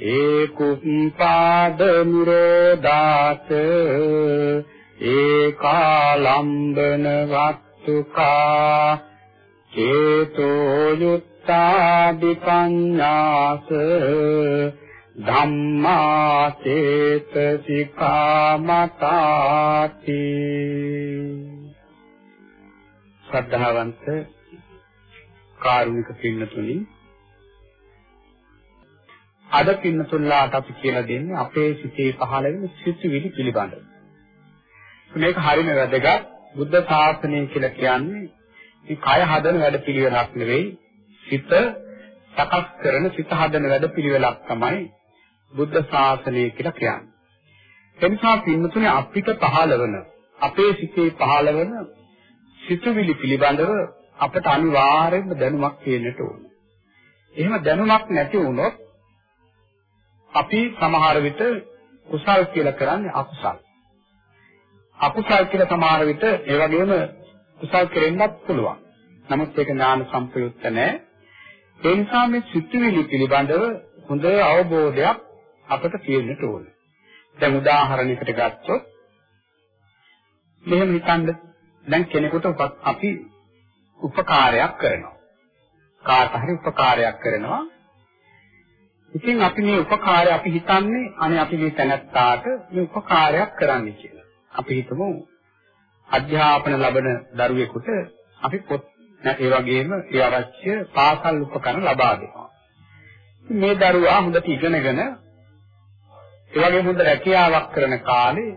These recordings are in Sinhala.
ඒකුප්පාද නිරෝධාත ඒකාලම්බන වත්තුකා චේතෝ යුත්තාදි පඤ්ඤාස ධම්මා චේතසිකා මතාති ශ්‍රද්ධාවන්ත කාරුණික පින්නතුනි අද පින්නතුල්ලාට අපි කියලා දෙන්නේ අපේ සිතේ පහළ වෙන සිතුවිලි පිළිබඳව. මේක හරිම වැදගත්. බුද්ධ ශාසනය කියලා කියන්නේ මේ කය හදන වැඩ පිළිවෙලක් නෙවෙයි. සිත සකස් කරන සිත හදන වැඩ පිළිවෙලක් තමයි බුද්ධ ශාසනය කියලා කියන්නේ. එනිසා පින්නතුනේ අපිට පහළ වෙන අපේ සිතේ පහළ වෙන සිතුවිලි පිළිබඳව අපට අනිවාර්යයෙන්ම දැනුමක් තියෙන්නට ඕන. එහෙම දැනුමක් නැති වුණොත් අපි සමහර විට කුසල් කියලා කරන්නේ අකුසල්. අකුසල් කියලා සමහර විට ඒ වගේම කුසල් කෙරෙන්නත් පුළුවන්. නමුත් ඒක ඥාන සම්ප්‍රයුක්ත නැහැ. ඒ නිසා මේ සිතුවිලි පිළිබඳව හොඳ අවබෝධයක් අපට තියෙන්න ඕනේ. දැන් උදාහරණයකට ගත්තොත් මෙහෙම හිතන්න දැන් කෙනෙකුට අපි උපකාරයක් කරනවා. කාට හරි උපකාරයක් කරනවා ඉතින් අපි මේ උපකාරය අපි හිතන්නේ අනේ අපි මේ තැනත්තාට මේ උපකාරයක් කරන්න කියලා. අපි හිතමු අධ්‍යාපන ලබන දරුවෙකුට අපි පොත් ඒ වගේම ඒ අවශ්‍ය පාසල් උපකරණ ලබා දෙනවා. මේ දරුවා හොඳට ඉගෙනගෙන ඒ වගේම හොඳ රැකියාවක් කරන කාලේ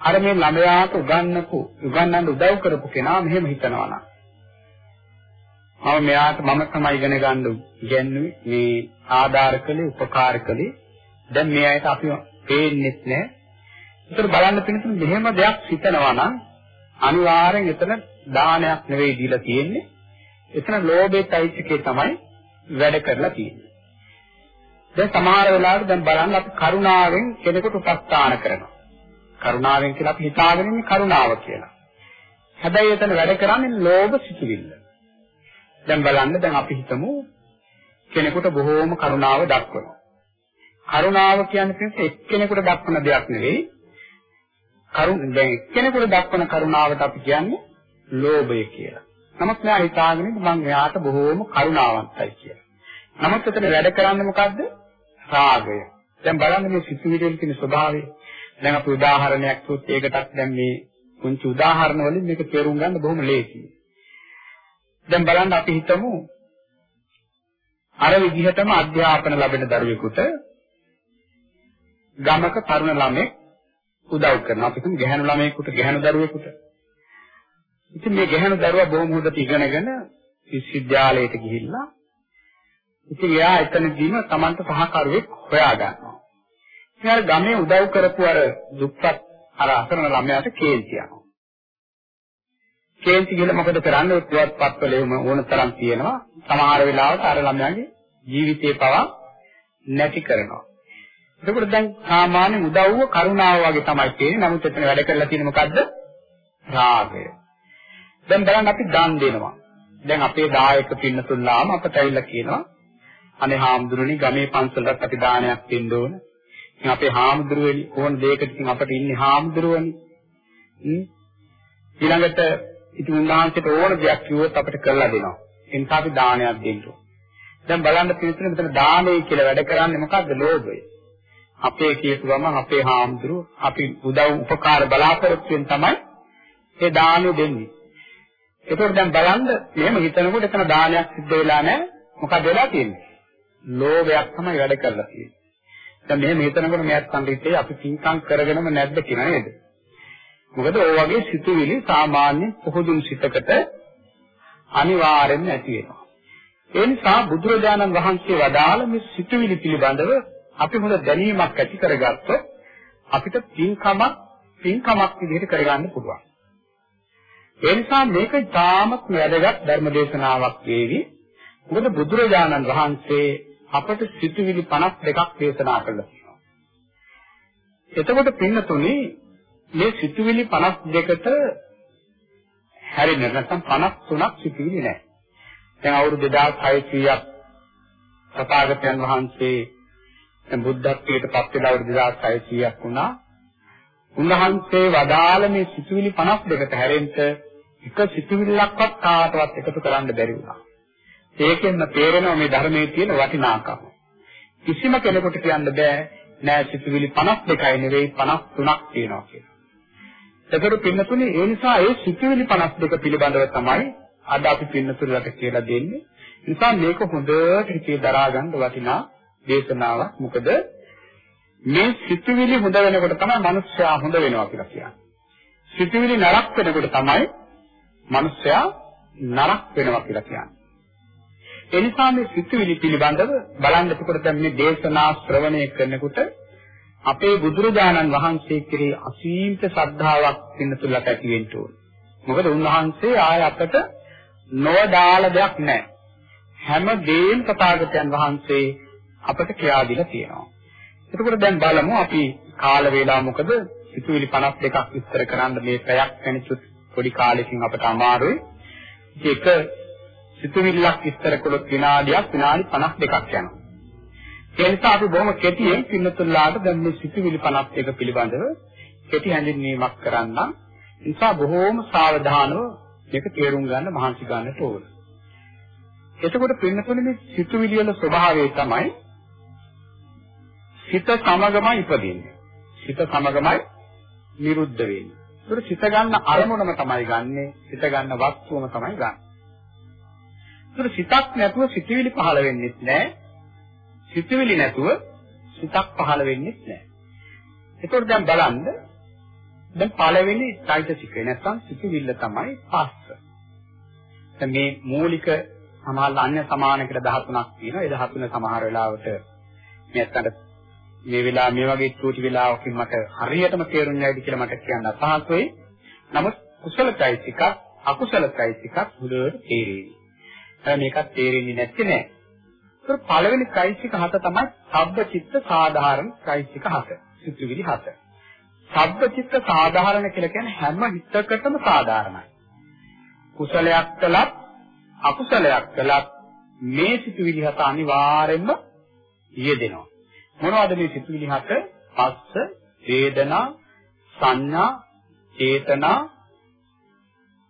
අර මේ ළමයාට උගන්වපු උගන්වන්න උදව් කරපු කෙනා මෙහෙම හිතනවා නම් මම මෙයාට මම තමයි ඉගෙන ගන්න ඉගෙනුවේ මේ ආධාර කළේ උපකාර කළේ. දැන් මේ අයට අපි පේන්නෙත් නෑ. ඒතර බලන්න පිණිස මෙහෙම දෙයක් හිතනවා නම් අනිවාර්යෙන් එතන දානයක් නෙවෙයි දීලා තියෙන්නේ. එතන ලෝභයේ চৈতසිකේ තමයි වැඩ කරලා තියෙන්නේ. දැන් සමහර වෙලාවට දැන් බලන්න අපි කරුණාවෙන් කෙනෙකුට උපස්ථාන කරනවා. කරුණාවෙන් කියලා අපි හිතාගෙන ඉන්නේ කරුණාව කියලා. හැබැයි එතන වැඩ කරන්නේ ලෝභ සිතුවිල්ල. දැන් බලන්න දැන් අපි හිතමු කෙනෙකුට බොහෝම කරුණාව දක්වනවා. කරුණාව කියන්නේ එක්කෙනෙකුට දක්වන දෙයක් නෙවෙයි. කරුණ දැන් එක්කෙනෙකුට දක්වන කරුණාවට අපි කියන්නේ ලෝභය කියලා. නමුත් මෙයා හිතාගෙන මම එයාට බොහෝම කරුණාවන්තයි කියලා. නමුත් එතන වැඩ කරන්නේ මොකද්ද? රාගය. දැන් බලන්න මේ සිතුවිලි තියෙන ස්වභාවය. දැන් අපි උදාහරණයක් දුත් ඒකටත් දැන් මේ පුංචි උදාහරණ වලින් මේක තේරුම් ගන්න බොහොම ලේසියි. දැන් බලන්න අපි හිතමු අර විදිහටම අධ්‍යාපන ලැබෙන දරුවෙකුට ගමක තරුණ ළමෙක් උදව් කරනවා. අපි හිතමු ගැහැණු ළමයෙකුට ගැහැණු දරුවෙකුට. ඉතින් මේ ගැහැණු දරුවා බොහොම හොඳට ඉගෙනගෙන විශ්වවිද්‍යාලයට ගිහිල්ලා ඉතින් එයා එතනදීම Tamanta සහකරුවෙක් හොයා ගන්නවා. ඉතින් අර ගමේ උදව් කරපු අර දුප්පත් අර අසරණ ළමයාට කේන්ති යනවා. කේන්ති කියලා මොකද කරන්නේ? පුවත්පත්වල එහෙම ඕන තරම් තියෙනවා. සමහර වෙලාවට අර ළමයාගේ ජීවිතේ පවා නැති කරනවා. එතකොට දැන් සාමාන්‍ය උදව්ව කරුණාව වගේ තමයි තියෙන්නේ. නමුත් එතන වැඩ කරලා තියෙන්නේ මොකද්ද? රාගය. දැන් බලන්න අපි දන් දෙනවා. දැන් අපේ දායක පින්නතුල්ලාම අපට ඇවිල්ලා කියනවා අනේ හාමුදුරනි ගමේ පන්සලට අපි දානයක් දෙන්න ඕන. ඉතින් අපේ හාමුදුරුවනි ඕන දෙයකට ඉතින් අපිට ඉන්නේ හාමුදුරුවනි. ඊළඟට ඉතින් උන්වහන්සේට ඕන දෙයක් කිව්වොත් අපිට කරලා දෙනවා. ඒ නිසා අපි දානයක් දෙන්න දැන් බලන්න පිළිතුර මෙතන දානය කියලා වැඩ කරන්නේ මොකද්ද? ලෝභය. අපේ කියපු ගමන් අපේ හාමුදුරුවෝ අපි උදව් උපකාර බලාපොරොත්තුෙන් තමයි ඒ දානෙ දෙන්නේ. ඒකෝට දැන් බලන්න එහෙම හිතනකොට එතන දානයක් සිද්ධ වෙලා නැහැ. මොකද වෙලා තියෙන්නේ? ලෝභයක් තමයි වැඩ කරලා තියෙන්නේ. දැන් මෙහෙම හිතනකොට මෙයාත් සංකීර්ණයි අපි පින්කම් කරගෙනම නැද්ද කියලා නේද? මොකද ඔය වගේ සිතුවිලි සාමාන්‍ය පොහුදුන් සිතකට අනිවාර්යෙන්ම ඇති වෙනවා. ඒ නිසා බුදුරජාණන් වහන්සේ වදාළ මේ සිතුවිලි පිළිබඳව අපි හොඳ දැනීමක් ඇති කරගත්තොත් අපිට පින්කමක් පින්කමක් විදිහට කරගන්න පුළුවන්. ඒ නිසා මේක තාමත් වැදගත් ධර්ම දේශනාවක් වේවි. මොකද බුදුරජාණන් වහන්සේ අපට සිතුවිලි 52ක් දේශනා කළා. එතකොට පින්නතුනි මේ සිතුවිලි 52ට හැරෙන්න නැත්නම් 53ක් සිතුවිලි නැහැ. දැන් අවුරුදු 2600ක් තථාගතයන් වහන්සේ දැන් බුද්ධත්වයට පත් වෙලා අවුරුදු 2600ක් වුණා. උන්වහන්සේ වදාළ මේ සිතුවිලි 52ට හැරෙන්න එක සිතුවිල්ලක්වත් කාටවත් එකතු කරන්න බැරි වුණා. ඒකෙන්ම තේරෙනවා මේ ධර්මයේ තියෙන වටිනාකම. කිසිම කෙනෙකුට කියන්න බෑ නෑ සිතුවිලි 52යි නෙවෙයි 53ක් තියෙනවා කියලා. ඒතර පින්නතුනේ ඒ නිසා ඒ සිතුවිලි 52 පිළිබඳව තමයි අද අපි පින්නතුලට කියලා දෙන්නේ. නිසා මේක හොඳට හිතේ දරා ගන්න වටිනා දේශනාවක්. මොකද මේ සිතුවිලි හොඳ වෙනකොට තමයි මනුස්සයා හොඳ වෙනවා කියලා කියන්නේ. සිතුවිලි නරක වෙනකොට තමයි මනුස්සයා නරක වෙනවා කියලා කියන්නේ. ඒ නිසා මේ සිතුවිලි පිළිබඳව බලන්න එතකොට දැන් මේ දේශනා ශ්‍රවණය කරනකොට අපේ බුදුරජාණන් වහන්සේ කෙරෙහි අසීමිත ශ්‍රද්ධාවක් පින්නතුලට ඇති වෙන්න ඕන. මොකද උන්වහන්සේ ආය අපට නොදාල දෙයක් නැහැ. හැම දෙයක්ම තථාගතයන් වහන්සේ අපට කියා දීලා තියෙනවා. එතකොට දැන් බලමු අපි කාල වේලාව මොකද සිතුවිලි 52ක් විස්තර කරන්න මේ පැයක් වෙනසුත් පොඩි කාලෙකින් අපට අමාරුයි. ඒක සිතුවිල්ලක් විස්තර කළොත් විනාඩියක් විනාඩි 52ක් යනවා. ඒ නිසා අපි බොහොම කෙටියෙන් පින්නතුල්ලාට දැන් මේ සිතුවිලි 51 පිළිබඳව කෙටි හැඳින්වීමක් කරන්නම්. නිසා බොහොම සාවධානව මේක තේරුම් ගන්න මහන්සි ගන්නට ඕන. එතකොට පින්නතුනේ මේ සිතුවිලි වල ස්වභාවය තමයි සිත සමගමයි ඉපදින්නේ. සිත සමගමයි නිරුද්ධ වෙන්නේ. ඒකට සිත ගන්න අරමුණම තමයි ගන්නෙ, සිත ගන්න වස්තුවම තමයි ගන්නෙ. ඒකට සිතක් නැතුව සිතුවිලි පහළ වෙන්නේ නැහැ. සිතුවිලි නැතුව සිතක් පහළ වෙන්නේ නැහැ. ඒකෝර දැන් බලන්න දැන් පළවෙනි চৈতසිකය නැත්නම් සිතුවිල්ල තමයි පස්ස. දැන් මේ මූලික සමාන අන්‍ය සමාන කියලා 13ක් තියෙනවා. ඒ 13 සමහර වෙලාවට මේ අතට මේ වෙලාව මේ වගේ චූටි වෙලාවකින් මට හරියටම තේරුම් යයිද කියලා මට කියන්න අපහසුයි. නමුත් කුසලයිතිකක් අකුසලයිතිකක් හොඳට තේරෙන්නේ. හැබැයි මේකත් තේරෙන්නේ නැත්තේ නෑ. ඒතර පළවෙනි চৈতසික හත තමයි සබ්බචිත්ත සාධාරණ চৈতසික හත. සිතුවිලි හත. සබ්බචිත්ත සාධාරණ කියලා කියන්නේ හැම හිතකටම සාධාරණයි. කුසලයක් කළත් අකුසලයක් කළත් මේ සිතුවිලි හත අනිවාර්යයෙන්ම යෙදෙනවා. මොනවද මේ සිතුවිලි හත? පස්ස, වේදනා, සංඥා, චේතනා,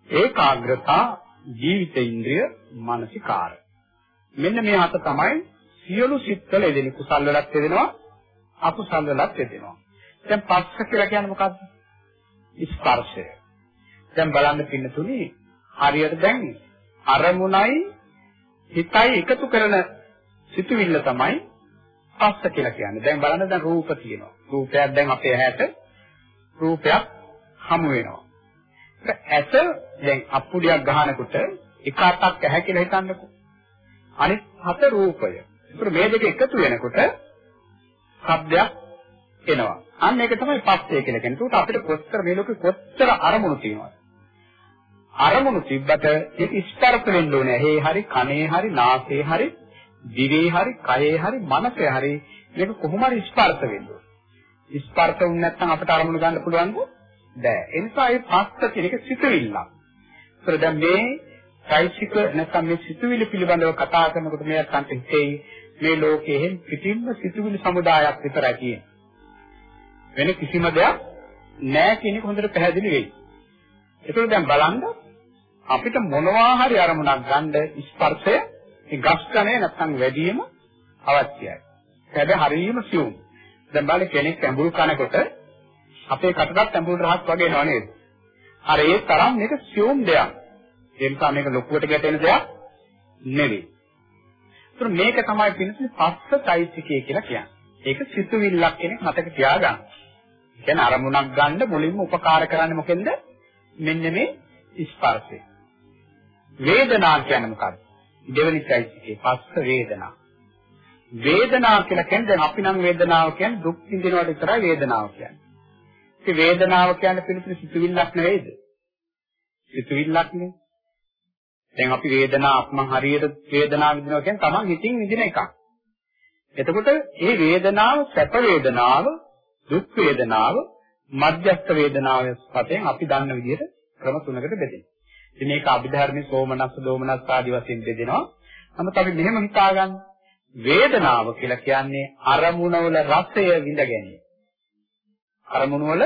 ඒකාග්‍රතා, ජීවිත ඉන්ද්‍රිය, මානසිකාරය මෙන්න මේ හත තමයි සියලු සිත්වල යෙදෙන කුසල් වලත් යෙදෙනවා, අකුසල් වලත් යෙදෙනවා. දැන් පස්ස කියලා කියන්නේ මොකක්ද? ස්පර්ශය. දැන් බලන්න පින්නතුනි හරියට දැන් අරමුණයි හිතයි එකතු කරන සිතුවිල්ල තමයි පස්ස කියලා කියන්නේ. දැන් බලන්න දැන් රූප තියෙනවා. රූපයක් දැන් අපේ ඇහැට රූපයක් හමු වෙනවා. ඇස දැන් අප්පුඩියක් ගහනකොට එක අතක් ඇහැ කියලා හිතන්නකෝ. අනිත් හත රූපය. ඒකට මේ දෙක එකතු වෙනකොට ශබ්දයක් එනවා. අන්න ඒක තමයි පස්සේ කියලා කියන්නේ. ඒකට අපිට කොච්චර මේ ලෝකෙ කොච්චර අරමුණු තියෙනවද? අරමුණු තිබ්බට ඒක ස්පර්ශ වෙන්න ඕනේ. ඇහි හරි, කනේ හරි, නාසයේ හරි, දිවේ හරි, කයේ හරි, මනසේ හරි මේක කොහොම හරි ස්පර්ශ වෙන්න ඕනේ. ස්පර්ශ වුනේ නැත්නම් අපිට අරමුණු ගන්න පුළුවන්ද? බෑ. ඒ නිසා මේ පස්ස කියන එක සිතුවිල්ලක්. ඒතර දැන් මේ চৈতසික නැත්නම් මේ සිතුවිලි පිළිබඳව කතා කරනකොට මේ අන්ත හිතේ මේ ලෝකයේ පිටින්ම සිතුවිලි සමුදායක් විතරයි තියෙන්නේ. වෙන කිසිම දෙයක් නැහැ කියන එක හොඳට පැහැදිලි වෙයි. ඒකෝ දැන් බලන්න අපිට මොනවා හරි අරමුණක් ගන්න ස්පර්ශය ඒ ගස් කනේ නැත්නම් වැඩිම අවශ්‍යයි. හැබැයි හරියම සියුම්. දැන් බලන්න කෙනෙක් ඇඹුල් කනකොට අපේ කටටත් ඇඹුල් රහක් වගේ නෝ නේද? අර ඒ තරම් මේක සියුම් දෙයක්. ඒ නිසා මේක ලොකුවට ගැටෙන දෙයක් නෙවෙයි. ඒතර මේක තමයි පින්සිල් පස්සයිසිකය කියලා කියන්නේ. ඒක සිතුවිල්ලක් කෙනෙක් මතක තියාගන්න. කියන්නේ අරමුණක් ගන්න මුලින්ම උපකාර කරන්නේ මොකෙන්ද? මෙන්න මේ ස්පර්ශය. වේදනා කියන්නේ මොකක්ද? දෙවනි චෛත්‍යයේ පස්ස වේදනා. වේදනාව කියලා කියන්නේ දැන් අපි නම් වේදනාව කියන්නේ දුක් විඳිනවට විතරයි වේදනාව කියන්නේ. ඒ වේදනාව කියන්නේ පිළිතුරු සිතුවිල්ලක් නෙවෙයිද? සිතුවිල්ලක් නෙවෙයි. දැන් අපි වේදනාවක් මං හරියට වේදනාව විඳිනවා කියන්නේ තමන් හිතින් විඳින එකක්. එතකොට මේ වේදනාව සැප වේදනාව, දුක් වේදනාව, මධ්‍යස්ථ වේදනාව වශයෙන් අපි දන්න විදිහට ක්‍රම තුනකට බෙදෙනවා. ඉතින් මේක අභිධර්මයේ සෝමනස්ස දෝමනස්ස ආදී වශයෙන් බෙදෙනවා. නමුත් අපි මෙහෙම හිතාගන්න වේදනාව කියලා කියන්නේ අරමුණවල රසය විඳ ගැනීම. අරමුණවල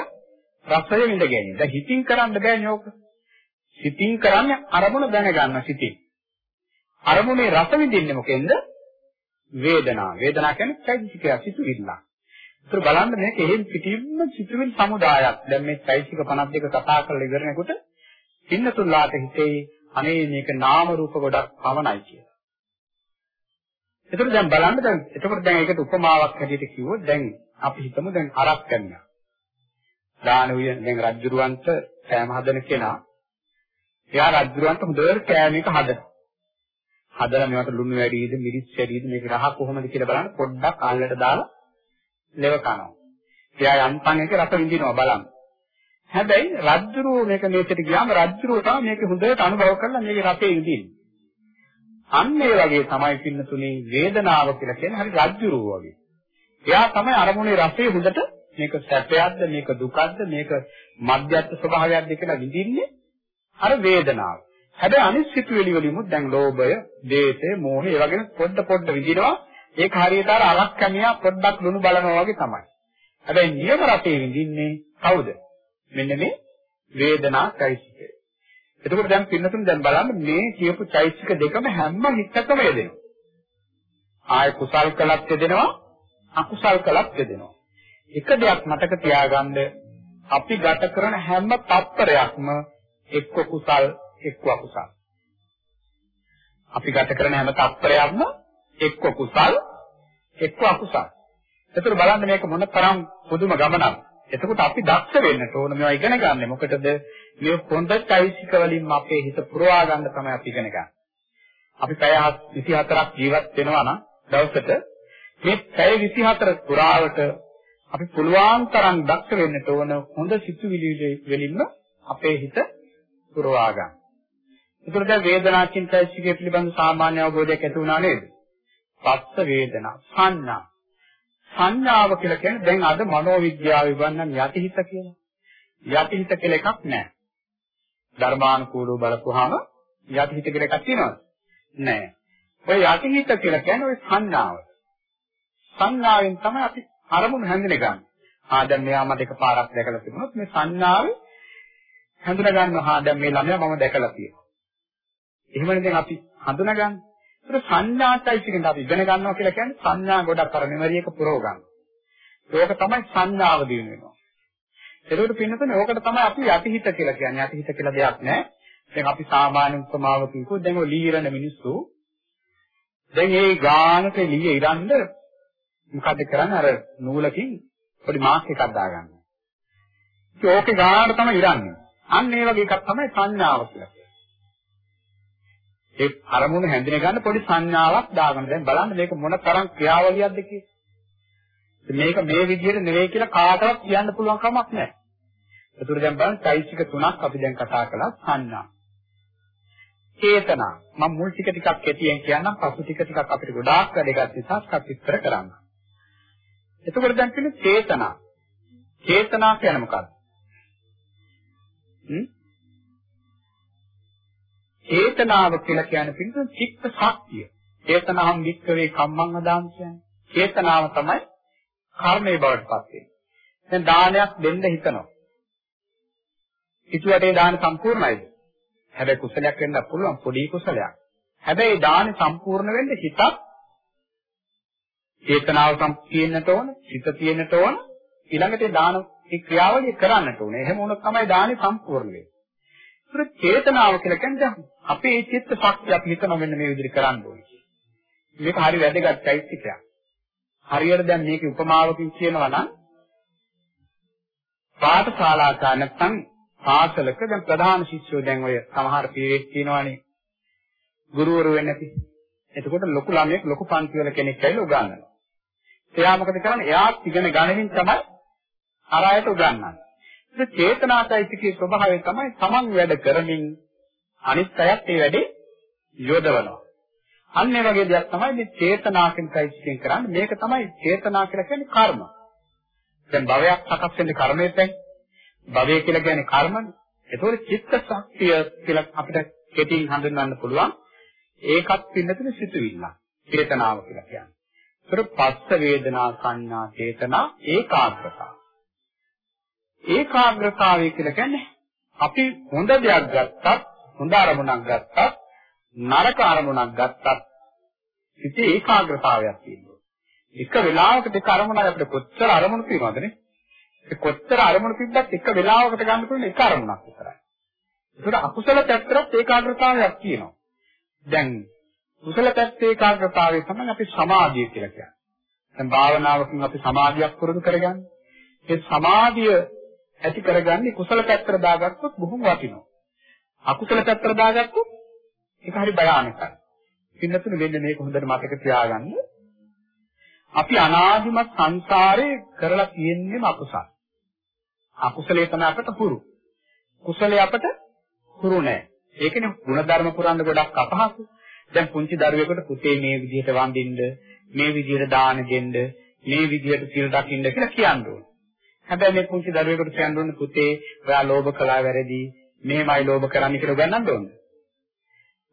රසය විඳ ගැනීම. දැන් හිතින් කරන්න බෑනේ ඕක. හිතින් කරන්නේ අරමුණ දැනගන්න සිතින්. අරමුණේ රස විඳින්නේ මොකෙන්ද? වේදනාව. වේදනාව කියන්නේ චෛතසිකය සිතුවිල්ල. ඒතර බලන්න මේක එහෙන් පිටින්ම සිතුවිලි සමුදායක්. දැන් මේ චෛතසික 52 කතා කරලා ඉවරනකොට පින්නතුල්ලාට හිතේ අනේ මේක නාම රූප ගොඩක් පවණයි කියලා. එතකොට දැන් බලන්න දැන් එතකොට දැන් ඒකට උපමාවක් හැටියට කිව්වොත් දැන් අපි හිතමු දැන් අරක් කන්නා. දාන උය දැන් රජ්ජුරුවන්ට කෑම හදන කෙනා එයා රජ්ජුරුවන්ට හොඳට කෑම එක හදනවා. හදලා මේවට ලුණු වැඩිද මිරිස් වැඩිද මේක රහ කොහොමද කියලා බලන්න පොඩ්ඩක් අල්ලට දාලා ලෙව කනවා. එයා යන්තම් එක රස විඳිනවා බලන්න. හැබැයි රජ්ජුරුව මේක මේකට ගියාම රජ්ජුරුව තමයි මේක හොඳට අනුභව කරලා මේකේ රසය විඳින්නේ. අන්න ඒ වගේ තමයි පින්නතුනේ වේදනාව කියලා කියන්නේ හරි රජ්ජුරුව වගේ. එයා තමයි අරමුණේ රසය හොඳට මේක සැපයක්ද මේක දුකක්ද මේක මධ්‍යස්ථ ස්වභාවයක්ද කියලා විඳින්නේ අර වේදනාව. හැබැයි අනිත් සිතුවිලි වලිමුත් දැන් ලෝභය, දේශය, මෝහය ඒ වගේ පොඩ පොඩ විඳිනවා. ඒක හරියට අර අලක් කැමියා පොඩ්ඩක් ලුණු බලනවා වගේ තමයි. හැබැයි නියම රසයේ විඳින්නේ කවුද? මෙන්න මේ වේදනා චෛතසිකය. එතකොට දැන් පින්නතුන් දැන් බලන්න මේ කියපු චෛතසික දෙකම හැම හිතකම යෙදෙනවා. ආය කුසල් කළත් යෙදෙනවා, අකුසල් කළත් යෙදෙනවා. එක දෙයක් මතක තියාගන්න අපි ගත කරන හැම තත්පරයක්ම එක්ක කුසල් එක්ක අකුසල්. අපි ගත කරන හැම තත්පරයක්ම එක්ක කුසල් එක්ක අකුසල්. ඒතර බලන්න මේක මොන තරම් පුදුම ගමනක්. එතකොට අපි දක්ෂ වෙන්න ඕන මේවා ඉගෙන ගන්න. මොකටද මේ හොඳ চৈতසික වලින්ම අපේ හිත පුරවා ගන්න තමයි අපි ඉගෙන ගන්න. අපි පැය 24ක් ජීවත් වෙනවා නම් දවසට මේ පැය 24 පුරාවට අපි පුළුවන් තරම් දක්ෂ වෙන්න ඕන හොඳ සිතුවිලි වලින්ම අපේ හිත පුරවා ගන්න. ඒකට දැන් වේදනා චින්තයිසිකේ පිළිබඳ සාමාන්‍ය අවබෝධයක් ඇති වුණා නේද? පස්ස වේදනා සංඥා. සංඥාව කියලා කියන්නේ දැන් අද මනෝවිද්‍යාව විවන්නන් යටිහිත කියලා. යටිහිත කියලා එකක් නැහැ. ධර්මානුකූලව බලපුවාම යටිහිත කියලා එකක් තියෙනවද? නැහැ. ඔය යටිහිත කියලා කියන්නේ ඔය සංඥාව. සංඥාවෙන් තමයි අපි අරමුණු හැඳිනගන්නේ. ආ දැන් මෙයා මට එකපාරක් දැකලා තිබුණොත් මේ සංඥාවේ හඳුනා ගන්නවා හා දැන් මේ ළමයා මම දැකලා තියෙනවා. එහෙමනේ දැන් අපි හඳුනාගන්නේ. ඒක සංඥාචෛතසිකෙන් අපි ඉගෙන ගන්නවා කියලා කියන්නේ සංඥා ගොඩක් අර මෙමරි එක පුරව ගන්න. ඒක තමයි සංඥාව දිනු වෙනවා. ඒකට පින්නතනේ ඕකට තමයි අපි යටිහිත කියලා කියන්නේ. යටිහිත කියලා දෙයක් නැහැ. දැන් අපි සාමාන්‍ය උපමාවක කිව්වොත් දැන් ඔය ලීරණ මිනිස්සු දැන් මේ ගානක ලීය ඉරන්න මොකද කරන්නේ අර නූලකින් පොඩි මාක් එකක් දාගන්නවා. ඒක ඕකේ ගානට තමයි ඉරන්නේ. අන්න ඒ වගේ එකක් තමයි සංඥාව කියලා කියන්නේ. ඒ අරමුණ හැඳින ගන්න පොඩි සංඥාවක් දාගන්න. දැන් බලන්න මේක මොන තරම් ක්‍රියාවලියක්ද කියලා. මේක මේ විදිහට නෙවෙයි කියලා කාටවත් කියන්න පුළුවන් කමක් නැහැ. ඒතර දැන් බලන්න চৈতසික තුනක් අපි දැන් කතා කළා සංඥා. චේතනා. මම මුල් ටික ටිකක් කෙටියෙන් කියන්නම් පසු ටික ටිකක් අපිට ගොඩාක් වැඩගත් නිසා ටිකක් විස්තර කරන්න. එතකොට දැන් කියන්නේ චේතනා. චේතනා කියන්නේ මොකක්ද? චේතනාව කියලා කියන්නේ පිළිතුරු චිත්ත ශක්තිය. චේතනාම් වික්කවේ කම්මං අදාම් කියන්නේ. චේතනාව තමයි කර්මයේ බවට පත් වෙන්නේ. දැන් දානයක් දෙන්න හිතනවා. හිතුවට ඒ දාන සම්පූර්ණයිද? හැබැයි කුසලයක් වෙන්න පුළුවන් පොඩි කුසලයක්. හැබැයි දාන සම්පූර්ණ වෙන්න හිතක් චේතනාව සම්පූර්ණට ඕන, හිත තියෙන්නට ඕන, ඊළඟට දාන ඒ ක්‍රියාවලිය කරන්නට ඕනේ. එහෙම වුණොත් තමයි දානෙ සම්පූර්ණ වෙන්නේ. ඒක චේතනාව කියලා කියන්නේ අපේ චිත්ත ශක්තිය අපි හිතන මෙන්න මේ විදිහට කරන්න ඕනේ. මේක හරි වැදගත් චෛත්‍යයක්. හරියට දැන් මේක උපමාවකින් කියනවා නම් පාඨශාලාක නැත්නම් පාසලක දැන් ප්‍රධාන ශිෂ්‍යයෝ දැන් ඔය සමහර පිරිවෙක් කියනවානේ ගුරුවරු වෙන්නේ නැති. එතකොට ලොකු ළමයෙක් ලොකු පන්ති වල කෙනෙක් ඇවිල්ලා උගන්වනවා. එයා මොකද කරන්නේ? එයා ඉගෙන ගනිමින් තමයි අර අයට උගන්වන්නේ. ඒ චේතනාචෛතසිකයේ ස්වභාවය තමයි තමන් වැඩ කරමින් අනිත් අයත් ඒ වැඩේ යොදවනවා. අන්න ඒ වගේ දෙයක් තමයි මේ චේතනා කියන চৈতසිකයෙන් කරන්නේ. මේක තමයි චේතනා කියලා කියන්නේ කර්ම. දැන් භවයක් සකස් වෙන්නේ කර්මයෙන්. භවය කියලා කියන්නේ කර්මනේ. ඒතකොට චිත්ත ශක්තිය කියලා අපිට කෙටින් හඳුන්වන්න පුළුවන්. ඒකත් පින්නතුනේ සිතුවිල්ල. චේතනාව කියලා කියන්නේ. ඒතර පස්ස වේදනා සංඥා චේතනා ඒකාග්‍රතාව. ඒකාග්‍රතාවය කියලා කියන්නේ අපි හොඳ දෙයක් ගත්තත් හොඳ අරමුණක් ගත්තත් නරක අරමුණක් ගත්තත් හිතේ ඒකාග්‍රතාවයක් තියෙනවා. එක වෙලාවකට එක අරමුණක් අපිට කොච්චර අරමුණු තියෙනවද නේ? ඒ කොච්චර අරමුණු තිබ්බත් එක වෙලාවකට ගන්න පුළුවන් එක අරමුණක් විතරයි. ඒකට අකුසල පැත්තට ඒකාග්‍රතාවයක් තියෙනවා. දැන් කුසල පැත්තේ ඒකාග්‍රතාවය තමයි අපි සමාධිය කියලා කියන්නේ. දැන් භාවනාවකින් අපි සමාධියක් පුරුදු කරගන්නේ. ඒ සමාධිය ඇති කරගන්නේ කුසල පැත්තට දාගත්තොත් බොහොම වටිනවා. අකුසල පැත්තට දාගත්තොත් ඒක හරි භයානකයි. පින්නතුනේ මෙන්න මේක හොඳට මතක තියාගන්න. අපි අනාදිමත් සංසාරේ කරලා තියෙන්නේම අකුසල. අකුසලයේ තමයි අපට පුරු. කුසලයේ අපට පුරු නෑ. ඒකනේ ಗುಣධර්ම පුරන්න ගොඩක් අපහසු. දැන් පුංචි දරුවෙකුට පුතේ මේ විදිහට වඳින්න, මේ විදිහට දාන දෙන්න, මේ විදිහට සිල් රකින්න කියලා කියන්න ඕනේ. හැබැයි මේ පුංචි දරුවෙකුට කියන්න ඕනේ පුතේ ඔයා ලෝභ කළා වැරදි, මෙහෙමයි ලෝභ කරන්න කියලා උගන්වන්න ඕනේ.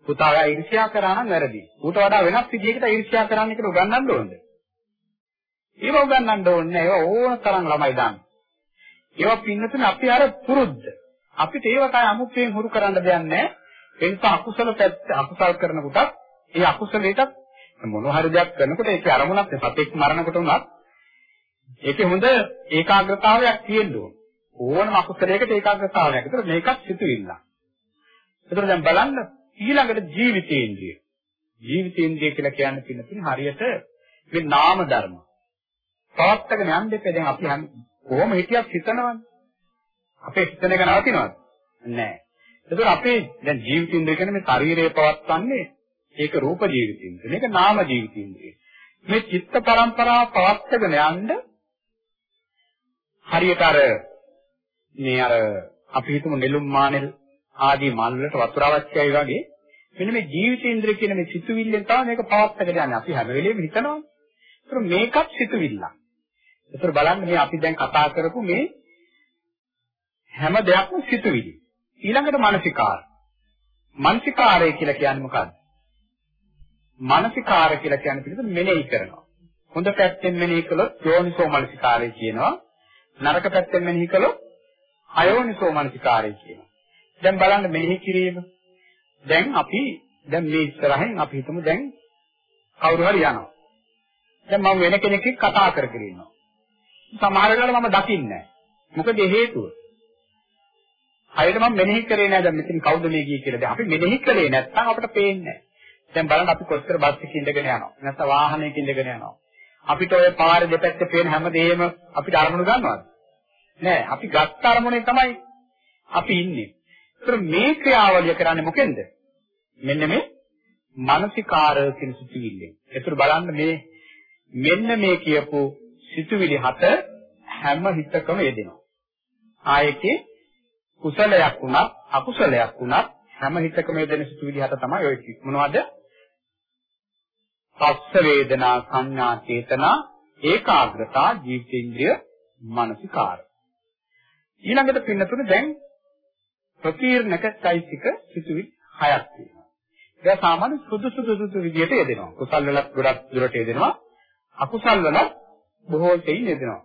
පුතා ඔයා ඊර්ෂ්‍යා කරා නම් වැරදි. ඌට වඩා වෙනස් විදිහකට ඊර්ෂ්‍යා කරන්න කියලා උගන්වන්න ඕනේ. ඒව උගන්වන්න ඕනේ ඒව ඕන තරම් ළමයි දාන්න. ඒවා පින්නතුනේ අපි අර පුරුද්ද. අපිට ඒවට අමුත්‍යෙන් හුරු කරන්න දෙයක් නැහැ. ඒ නිසා අකුසල පැත්ත අකුසල් කරනකොට ඒ අකුසලයට මොන හරි දෙයක් කරනකොට ඒකේ අරමුණක් සතෙක් මරනකොට උනත් ඒකේ හොඳ ඒකාග්‍රතාවයක් තියෙන්න ඕන. ඕනම අකුසලයකට ඒකාග්‍රතාවයක්. ඒතර මේකත් සිතුවිල්ල. ඒතර දැන් බලන්න ඊළඟට ජීවිතේන්ද්‍රිය. ජීවිතේන්ද්‍රිය කියලා කියන්නේ පින්නතින් හරියට මේ නාම ධර්ම. පවත්තගෙන යන්න දෙපේ දැන් අපි කොහොම හිතියක් හිතනවනේ. අපේ හිතන එක නවතිනවද? නැහැ. ඒතකොට අපේ දැන් ජීවිතින්ද්‍රිය කියන්නේ මේ ශරීරය පවත්වන්නේ ඒක රූප ජීවිතින්ද්‍රිය. මේක නාම ජීවිතින්ද්‍රිය. මේ චිත්ත පරම්පරාව පවත්වගෙන යන්න හරියට අර මේ අර අපි හිතමු නෙළුම් මානෙල් ආදී මල් වලට වතුර අවශ්‍යයි වගේ මෙන්න මේ ජීවිතේන්ද්‍රිය කියන මේ සිතුවිල්ලෙන් තමයි මේක පවත්වාගෙන යන්නේ. අපි හැම වෙලෙම හිතනවා. ඒතර මේකත් සිතුවිල්ලක්. ඒතර බලන්න මේ අපි දැන් කතා කරපු මේ හැම දෙයක්ම සිතුවිලි. ඊළඟට මානසිකාර. මානසිකාරය කියලා කියන්නේ මොකක්ද? මානසිකාර කියලා කියන්නේ පිළිතුර මෙනෙහි කරනවා. හොඳ පැත්තෙන් මෙනෙහි කළොත් යෝනිසෝ මානසිකාරය කියනවා. නරක පැත්තෙන් මෙනෙහි කළොත් අයෝනිසෝ මානසිකාරය කියනවා. දැන් බලන්න මෙනෙහි කිරීම. දැන් අපි දැන් මේ ඉස්සරහින් අපි හිතමු දැන් කවුරු හරි යනවා. දැන් මම වෙන කෙනෙක් එක්ක කතා කර කර ඉන්නවා. සමහර වෙලාවට මම දකින්නේ නැහැ. මොකද හේතුව? හරියට මම මෙනෙහි කරේ නැහැ දැන් මෙතන කවුද මේ ගියේ කියලා. දැන් අපි මෙනෙහි කළේ නැත්නම් අපිට පේන්නේ නැහැ. දැන් බලන්න අපි කොච්චර බස් එකකින් ඉඳගෙන යනවා. නැත්නම් වාහනයක ඉඳගෙන යනවා. අපිට ඔය පාරේ දෙපැත්තේ පේන හැමදේම අපිට අරමුණු ගන්නවද? නෑ. අපි ගත්ත අරමුණේ තමයි අපි ඉන්නේ. ඒතර මේ ක්‍රියාවලිය කරන්නේ මොකෙන්ද? මෙන්න මේ මානසිකාර කියන සිතුවිල්ලෙන්. ඒතර බලන්න මේ මෙන්න මේ කියපු සිතුවිලි හත හැම හිතකම යෙදෙනවා. ආයේකේ කුසලයක් වුණත් අකුසලයක් වුණත් හැම හිතකම යෙදෙන සිතුවිලි හත තමයි ඔය මොනවද? පස්ස වේදනා සංඥා චේතනා ඒකාග්‍රතා ජීවිතේන්ද්‍රිය මානසිකාර. ඊළඟට පින්නතුනේ දැන් ප්‍රකීර්ණක চৈতසික සිතුවිලි හයක් තියෙනවා. ඒක සාමාන්‍ය සුදුසු සුදුසු විදිහට යෙදෙනවා. කුසල් වලත් ගොඩක් දුරට යෙදෙනවා. අකුසල් වලත් බොහෝ තෙයින් යෙදෙනවා.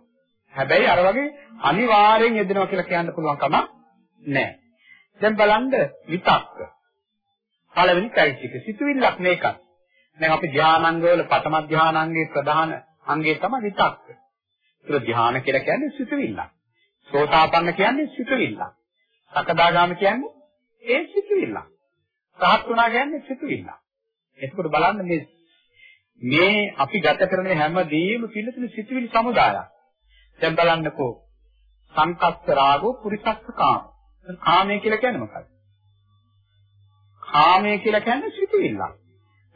හැබැයි අර වගේ අනිවාර්යෙන් යෙදෙනවා කියලා කියන්න පුළුවන් කමක් නැහැ. දැන් බලන්න විතක්ක. පළවෙනි চৈতසික සිතුවිල්ලක් මේකක්. දැන් අපි ධානාංගවල පතම ධානාංගයේ ප්‍රධාන අංගය තමයි විතක්ක. ඒක ධාන කියලා කියන්නේ සිතුවිල්ලක්. සෝතාපන්න කියන්නේ සිතුවිල්ලක්. සකදාගාම කියන්නේ ඒ සිතුවිල්ල. සහත් වුණා කියන්නේ සිතුවිල්ල. එතකොට බලන්න මේ මේ අපි ගත කරන හැමදේම පිළිතුරු සිතුවිලි සමුදායක්. දැන් බලන්නකෝ සංකස්ස රාගෝ පුරිසස්ස කාම. කාමය කියලා කියන්නේ මොකක්ද? කාමය කියලා කියන්නේ සිතුවිල්ල.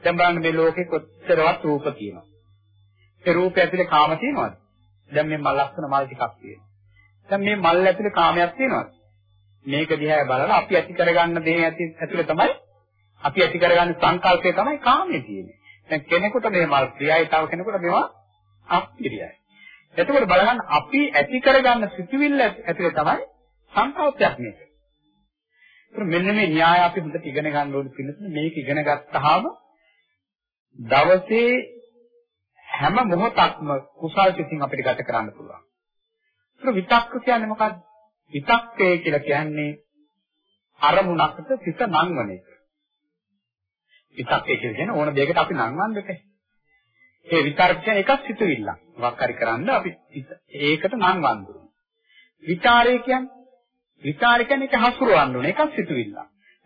දැන් බලන්න මේ ලෝකේ කොච්චරවත් රූප තියෙනවා. ඒ රූපය ඇතුලේ කාම තියෙනවද? දැන් මේ මල් ලස්සන මල් ටිකක් තියෙනවා. දැන් මේ මල් ඇතුලේ කාමයක් තියෙනවද? මේක දිහා බලලා අපි ඇති කරගන්න දේ ඇතුලේ තමයි අපි ඇති කරගන්න සංකල්පය තමයි කාමයේ තියෙන්නේ. දැන් කෙනෙකුට මේ මල් ප්‍රියයි, තව කෙනෙකුට මේවා අප්‍රියයි. එතකොට බලන්න අපි ඇති කරගන්න සිතුවිල්ල ඇතුලේ තමයි සංකල්පයක් මේක. ඒත් මෙන්න මේ න්‍යාය අපි හොඳට ඉගෙන ගන්න ඕනේ පිළිතුරු මේක ඉගෙන ගත්තාම දවසේ හැම මොහොතක්ම කුසල් සිතින් අපිට ගත කරන්න පුළුවන්. ඒක විතක්ක කියන්නේ මොකක්ද? විතක්කය කියලා කියන්නේ අරමුණකට සිත නංවන එක. විතක්කය කියන්නේ ඕන දෙයකට අපි නංවන්න දෙපේ. ඒ විතර්ක කියන්නේ එකක් සිතුවිල්ල. මොකක් හරි කරන්න අපි ඒකට නංවන්න ඕන. විචාරය කියන්නේ විචාරය කියන්නේ ඒක හසුරවන්න ඕන එකක් සිතුවිල්ල.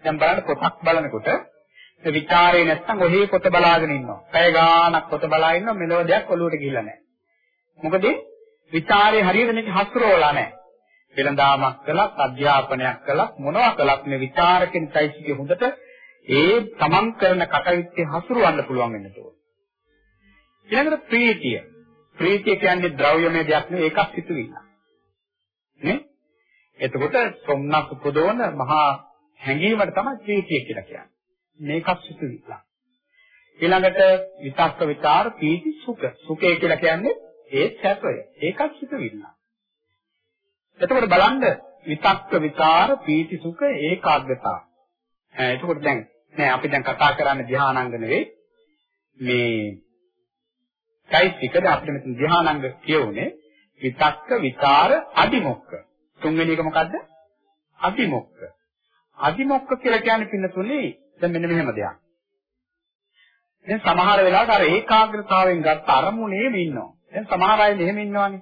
දැන් බලන්න පොතක් බලනකොට ඒ විචාරේ නැත්තම් ඔහේ පොත බලාගෙන ඉන්නවා. පැය ගාණක් පොත බලා ඉන්නවා මෙලොව දෙයක් ඔලුවට ගිහිල්ලා නැහැ. මොකද විචාරේ හරියට මේක හසුරවලා නැහැ. වෙනදාමක් කළත් අධ්‍යාපනයක් කළත් මොනවා කළත් මේ විචාරකෙන් চৈতසිකේ හොඳට ඒ තමන් කරන කටයුත්තේ හසුරවන්න පුළුවන් වෙන්න ඕන. ඊළඟට ප්‍රීතිය. ප්‍රීතිය කියන්නේ ද්‍රව්‍යමය දෙයක් නෙවෙයි ඒකක් සිතුවිල්ල. නේ? එතකොට සොම්නස් උපදවන මහා හැඟීමට තමයි ප්‍රීතිය කියලා කියන්නේ. මේකක් සිතුවිල්ල. ඊළඟට විතක්ක විචාර පීති සුඛ. සුඛය කියලා කියන්නේ ඒ සැපය. ඒකක් සිතුවිල්ල. එතකොට බලන්න විතක්ක විචාර පීති සුඛ ඒකාග්‍රතාව. එතකොට දැන් නෑ අපි දැන් කතා කරන්නේ ධානාංග නෙවෙයි මේ চৈতසිකද අපිට මෙතන ධානාංග කියුනේ විතක්ක විචාර අදිමොක්ක තුන්වෙනි එක මොකද්ද අදිමොක්ක අදිමොක්ක කියලා කියන්නේ පින්නතුනේ දැන් මෙන්න මෙහෙම දෙයක් දැන් සමහර වෙලාවට අර ඒකාග්‍රතාවයෙන් ගත්ත අරමුණේම ඉන්නවා දැන් සමහර අය මෙහෙම ඉන්නවනේ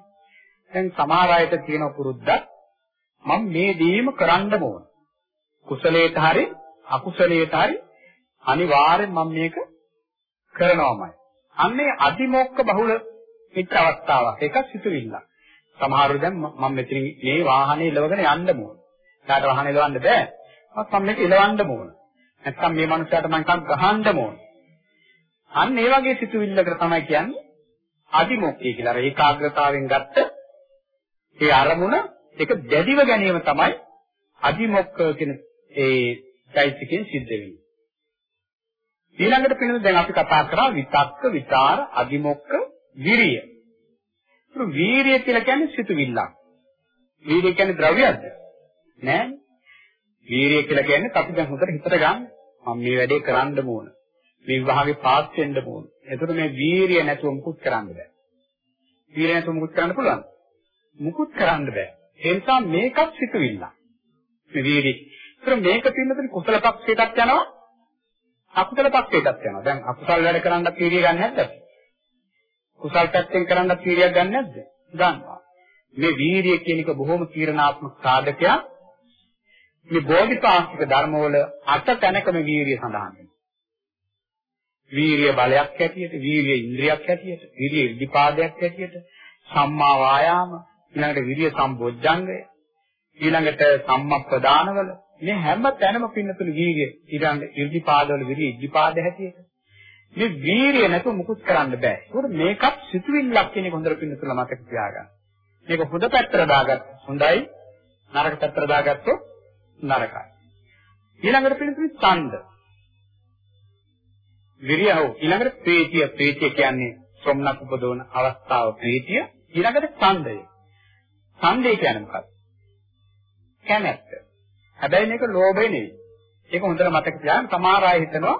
දැන් සමහර අයට තියෙන පුරුද්දක් මම මේ දේම කරන්න ඕන කුසලයට හරි අකුසලයට හරි අනිවාර්යෙන් මම මේක කරනවාමයි. අන්නේ අදිමොක්ක බහුල පිට අවස්ථාවක්. ඒක සිතුවිල්ල. සමහරව දැන් මම මෙතන මේ වාහනේ ඉලවගෙන යන්න ඕන. කාට වාහනේ ඉලවන්න බෑ. මම මේක ඉලවන්න ඕන. නැත්තම් මේ මනුස්සයාට මම එකක් ගහන්න ඕන. අන්න ඒ වගේ සිතුවිල්ලකට තමයි කියන්නේ අදිමොක්කේ කියලා. අර ඒකාග්‍රතාවෙන් ගත්ත ඒ අරමුණ ඒක දැඩිව ගැනීම තමයි අදිමොක්ක කියන ඒ চৈতසිකෙන් සිද්ධ වෙන්නේ. ඊළඟට පිළිඳ දැන් අපි කතා කරා විතක්ක, විචාර, අදිමොක්ක, විරිය. ඒක වීරිය කියලා කියන්නේ සිතුවිල්ලක්. වීරිය කියන්නේ ද්‍රව්‍යයක්ද? නෑ. වීරිය කියලා කියන්නේ අපි දැන් හොඳට හිතට ගන්න. මම මේ වැඩේ කරන්න ඕන. මේ විභාගේ පාස් වෙන්න ඕන. එතකොට මේ වීරිය නැතුව මුකුත් කරන්න බෑ. වීරිය නැතුව මුකුත් කරන්න පුළුවන්. මුකුත් කරන්න බෑ. ඒ නිසා මේකත් සිතුවිල්ලක්. මේ වීරිය ඒතර මේක පින්නතේ කුසල පක්ෂයටත් යනවා අකුසල පක්ෂයටත් යනවා. දැන් අකුසල් වැඩ කරන්නත් පීරිය ගන්න නැද්ද? කුසල් පැත්තෙන් කරන්නත් පීරියක් ගන්න නැද්ද? ගන්නවා. මේ වීරිය කියන එක බොහොම තීරණාත්මක සාධකයක්. මේ බෝධිපාක්ෂික ධර්මවල අට තැනකම වීරිය සඳහන් වෙනවා. වීරිය බලයක් ඇටියට, වීරිය ඉන්ද්‍රියක් ඇටියට, වීරිය ඉද්ධිපාදයක් ඇටියට, සම්මා වායාම, ඊළඟට විරිය සම්බොජ්ජංගය, ඊළඟට සම්මප්පදානවල මේ හැම තැනම පින්නතුළු වීර්ය ඊළඟ ඉර්ධිපාදවල විරි ඉර්ධිපාද හැටියට මේ වීර්ය නැතුව මුකුත් කරන්න බෑ. ඒකට මේකත් සිතුවිල්ලක් කියන එක හොඳට පින්නතුළු මතක තියාගන්න. මේක හොඳ පැත්තට දාගත්ත හොඳයි නරක පැත්තට දාගත්තොත් නරකයි. ඊළඟට පින්නතුළු ඡන්ද. විරිය හෝ ඊළඟට ප්‍රීතිය ප්‍රීතිය කියන්නේ සොම්නක් උපදවන අවස්ථාව ප්‍රීතිය ඊළඟට ඡන්දය. ඡන්දය කියන්නේ මොකක්ද? කැමැත්ත. හැබැයි මේක ලෝභය නෙවෙයි. ඒක හොඳට මතක තියාගන්න. සමහර අය හිතනවා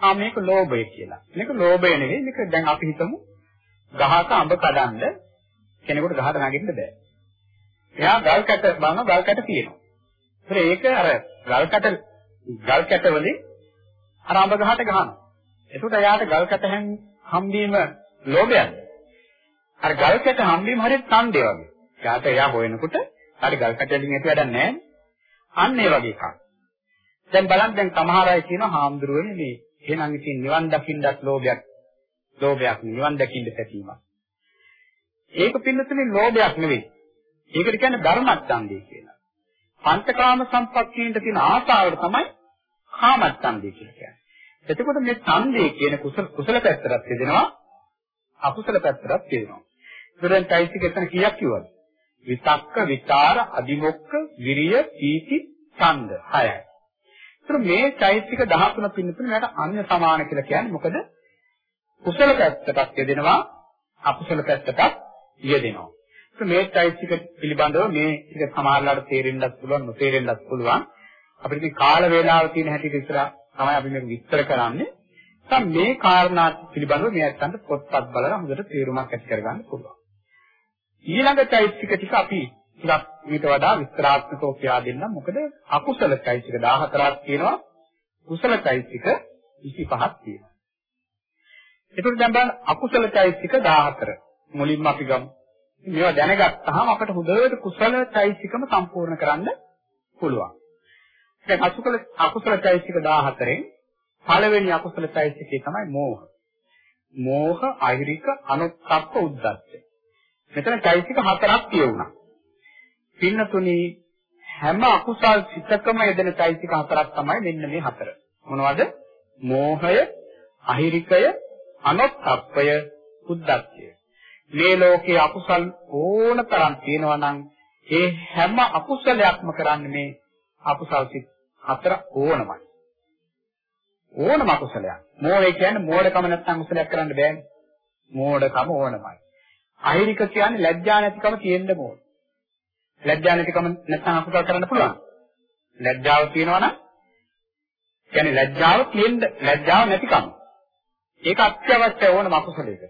ආ මේක ලෝභය කියලා. මේක ලෝභය නෙවෙයි. මේක දැන් අපි හිතමු ගහක අඹ කඩන්න කෙනෙකුට ගහට නගින්න බෑ. එයා ගල් කැට බලන ගල් කැට තියෙනවා. ඒක අර ගල් කැට ගල් කැට වලින් අර අඹ ගහට ගහනවා. එතකොට එයාට ගල් කැට හම්බීම ලෝභයක්ද? අර ගල් කැට හම්බීම හරියට ඡන්දේ වගේ. එයාට එයා හොයනකොට හරි ගල් කැට වලින් ඇති වැඩක් නැහැ. අන්න ඒ වගේ එකක්. දැන් බලන්න දැන් සමහර අය කියනවා හාමුදුරුවනේ මේ එහෙනම් ඉතින් නිවන් දකින්නත් ලෝභයක් ලෝභයක් නිවන් දකින්න පැතීමක්. ඒක පින්නතුනේ ලෝභයක් නෙවෙයි. ඒකට කියන්නේ ධර්මච්ඡන්දය කියලා. පංචකාම සම්පත්තියින්ට තියෙන ආසාවට තමයි කාමච්ඡන්දය කියලා කියන්නේ. එතකොට මේ ඡන්දේ කියන කුසල කුසල පැත්තට තියෙනවා අකුසල පැත්තට තියෙනවා. ඉතින් চৈতසික එතන කීයක් කිව්වද? විතක්ක, විචාර, අදිමොක්ක, විරිය, පීති, ඡන්ද 6යි. ඉතින් මේ চৈতසික 13 පින්නතුනේ මට අන්‍ය සමාන කියලා කියන්නේ මොකද? කුසල පැත්තටත් යෙදෙනවා අකුසල පැත්තටත් යෙදෙනවා. ඉතින් මේ চৈতසික පිළිබඳව මේ ටික සමාහලට තේරෙන්නත් පුළුවන්, නොතේරෙන්නත් පුළුවන්. අපිට කාල වේලාව තියෙන හැටියට ඉස්සරහ තමයි අපි මේක විස්තර කරන්නේ. දැන් මේ කාරණා පිළිබඳව මේ ඇත්තන්ට පොත්පත් බලලා හොඳට තේරුමක් ඇති කරගන්න පුළුවන්. ඊළඟ චෛත්‍යික ටික අපි ටිකක් ඊට වඩා විස්තරාත්මකව කියා දෙන්න. මොකද අකුසල චෛත්‍යික 14ක් තියෙනවා. කුසල චෛත්‍යික 25ක් තියෙනවා. ඒකට දැන් බලන්න අකුසල චෛත්‍යික 14. මුලින්ම අපි ගමු. මේවා දැනගත්තාම අපිට හොඳට කුසල චෛත්‍යිකම සම්පූර්ණ කරන්න පුළුවන්. දැන් අකුසල අකුසල চৈতසික 14න් පළවෙනි අකුසල চৈতසිකේ තමයි මෝහ. මෝහ අහිරික අනුත්ප්ප උද්දච්චය. මෙතන চৈতසික හතරක් කියුණා. පින්නතුනි හැම අකුසල් සිතකම යෙදෙන চৈতසික හතරක් තමයි මෙන්න මේ හතර. මොනවද? මෝහය, අහිරිකය, අනුත්ප්පය, උද්දච්චය. මේ ලෝකේ අකුසල් ඕන තරම් තියෙනවා නම් ඒ හැම අකුසලයක්ම කරන්නේ මේ අකුසල් සිත් හතර ඕනමයි. ඕනම අකුසලයක්. මෝහය කියන්නේ මෝඩකම නැත්නම් කුසලයක් කරන්න බෑනේ. මෝඩකම ඕනමයි. අහිරික කියන්නේ ලැජ්ජා නැතිකම තියෙන්න ඕන. ලැජ්ජා නැතිකම නැත්නම් අකුසල කරන්න පුළුවන්. ලැජ්ජාව තියෙනවා නම් කියන්නේ ලැජ්ජාව තියෙන්න ලැජ්ජාව නැතිකම. ඒක අත්‍යවශ්‍ය ඕනම අකුසලයක.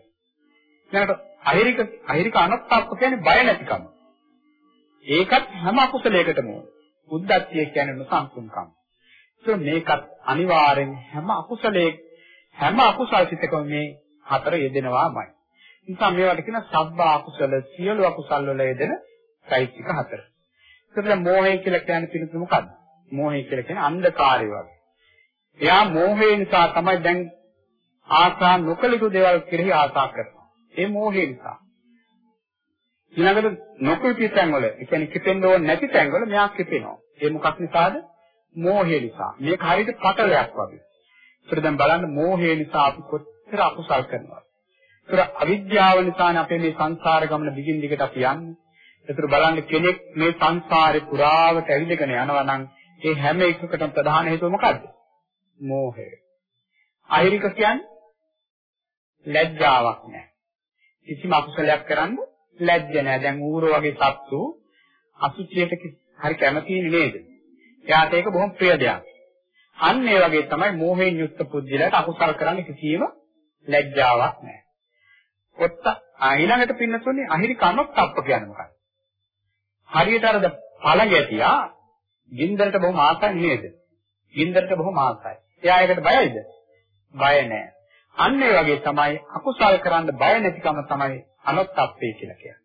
ඊළඟට අහිරික අහිරික අනත්තාප්ප කියන්නේ බය නැතිකම. ඒකත් හැම අකුසලයකටම ඕන. උද්දච්චය කියන්නේ නොසන්සුන්කම. ඒක මේකත් අනිවාර්යෙන් හැම අකුසලයේ හැම අකුසල් සිතකම මේ හතර යෙදෙනවාමයි. නිසා මේවට කියන සබ්බ අකුසල සියලු අකුසල් වල යෙදෙන চৈতසික හතර. ඒකට මෝහය කියලා කියන්නේ පිළිතුරු මොකද්ද? මෝහය කියලා කියන්නේ අන්ධකාරය වගේ. එයා මෝහය නිසා තමයි දැන් ආසා නොකළ යුතු දේවල් කෙරෙහි ආසා කරනවා. ඒ මෝහය නිසා. ඊළඟට නොකීපි තැන්වල, ඒ කියන්නේ කිපෙන්න ඕන නැති තැන්වල මෙයා කිපෙනවා. ඒ මොකක් නිසාද? මෝහය නිසා. මේක හරියට පටලයක් වගේ. ඒතර දැන් බලන්න මෝහය නිසා අපි කොච්චර අකුසල් කරනවද? ඒතර අවිද්‍යාව නිසානේ අපේ මේ සංසාර ගමන දිගින් දිගට අපි යන්නේ. ඒතර බලන්න කෙනෙක් මේ සංසාරේ පුරාවට ඇවිදගෙන යනවා නම් ඒ හැම එකකටම ප්‍රධාන හේතුව මොකද්ද? මෝහය. අහිරික කියන්නේ ලැජ්ජාවක් නැහැ. කිසිම අකුසලයක් කරන්න ලැජ්ජ නැහැ. දැන් ඌරෝ වගේ සත්තු අසුචියට හරි කැමති නේද? එයාට ඒක බොහොම ප්‍රිය දෙයක්. අන්න ඒ වගේ තමයි මෝහයෙන් යුක්ත පුද්ගලයාට අකුසල කරන්න කිසිම ලැජ්ජාවක් නැහැ. ඔත්ත ඊළඟට පින්නතුනේ අහිරි කනොත් තප්ප කියන්නේ මොකක්ද? හරියට අර පළ ගැටියා ගින්දරට බොහොම ආසයි නේද? ගින්දරට බොහොම ආසයි. එයා ඒකට බයයිද? බය නැහැ. අන්න ඒ වගේ තමයි අකුසල් කරන්න බය නැතිකම තමයි අනොත්ප්පේ කියලා කියන්නේ.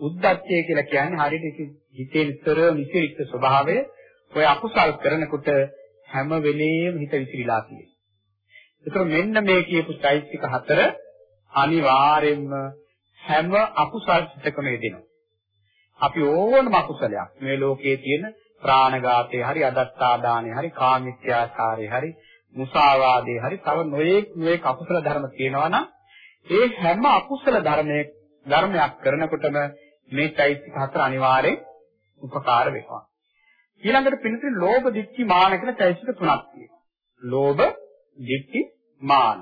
උද්දච්චය කියලා කියන්නේ හරියට හිතේ නිතර විසිරිච්ච ස්වභාවය ඔය අකුසල් කරනකොට හැම වෙලෙම හිත විසිරීලා තියෙනවා. ඒතර මෙන්න මේ කියපු চৈতසික හතර අනිවාර්යෙන්ම හැම අකුසල් සිතකම යෙදෙනවා. අපි ඕනම අකුසලයක් මේ ලෝකයේ තියෙන ප්‍රාණඝාතේ හරි අදත්තාදානේ හරි කාමිත්‍යාචාරේ හරි මුසාවාදේ හරි තව නොයේක් නොයේක් අකුසල ධර්ම තියෙනවා නම් ඒ හැම අකුසල ධර්මයක් ධර්මයක් කරනකොටම මේ চৈতසික හතර අනිවාර්යෙන් උපකාර වෙනවා. ඊළඟට පිළිතුරු ලෝභ දික්ඛි මාන කියන চৈতසික තුනක් තියෙනවා. ලෝභ දික්ඛි මාන.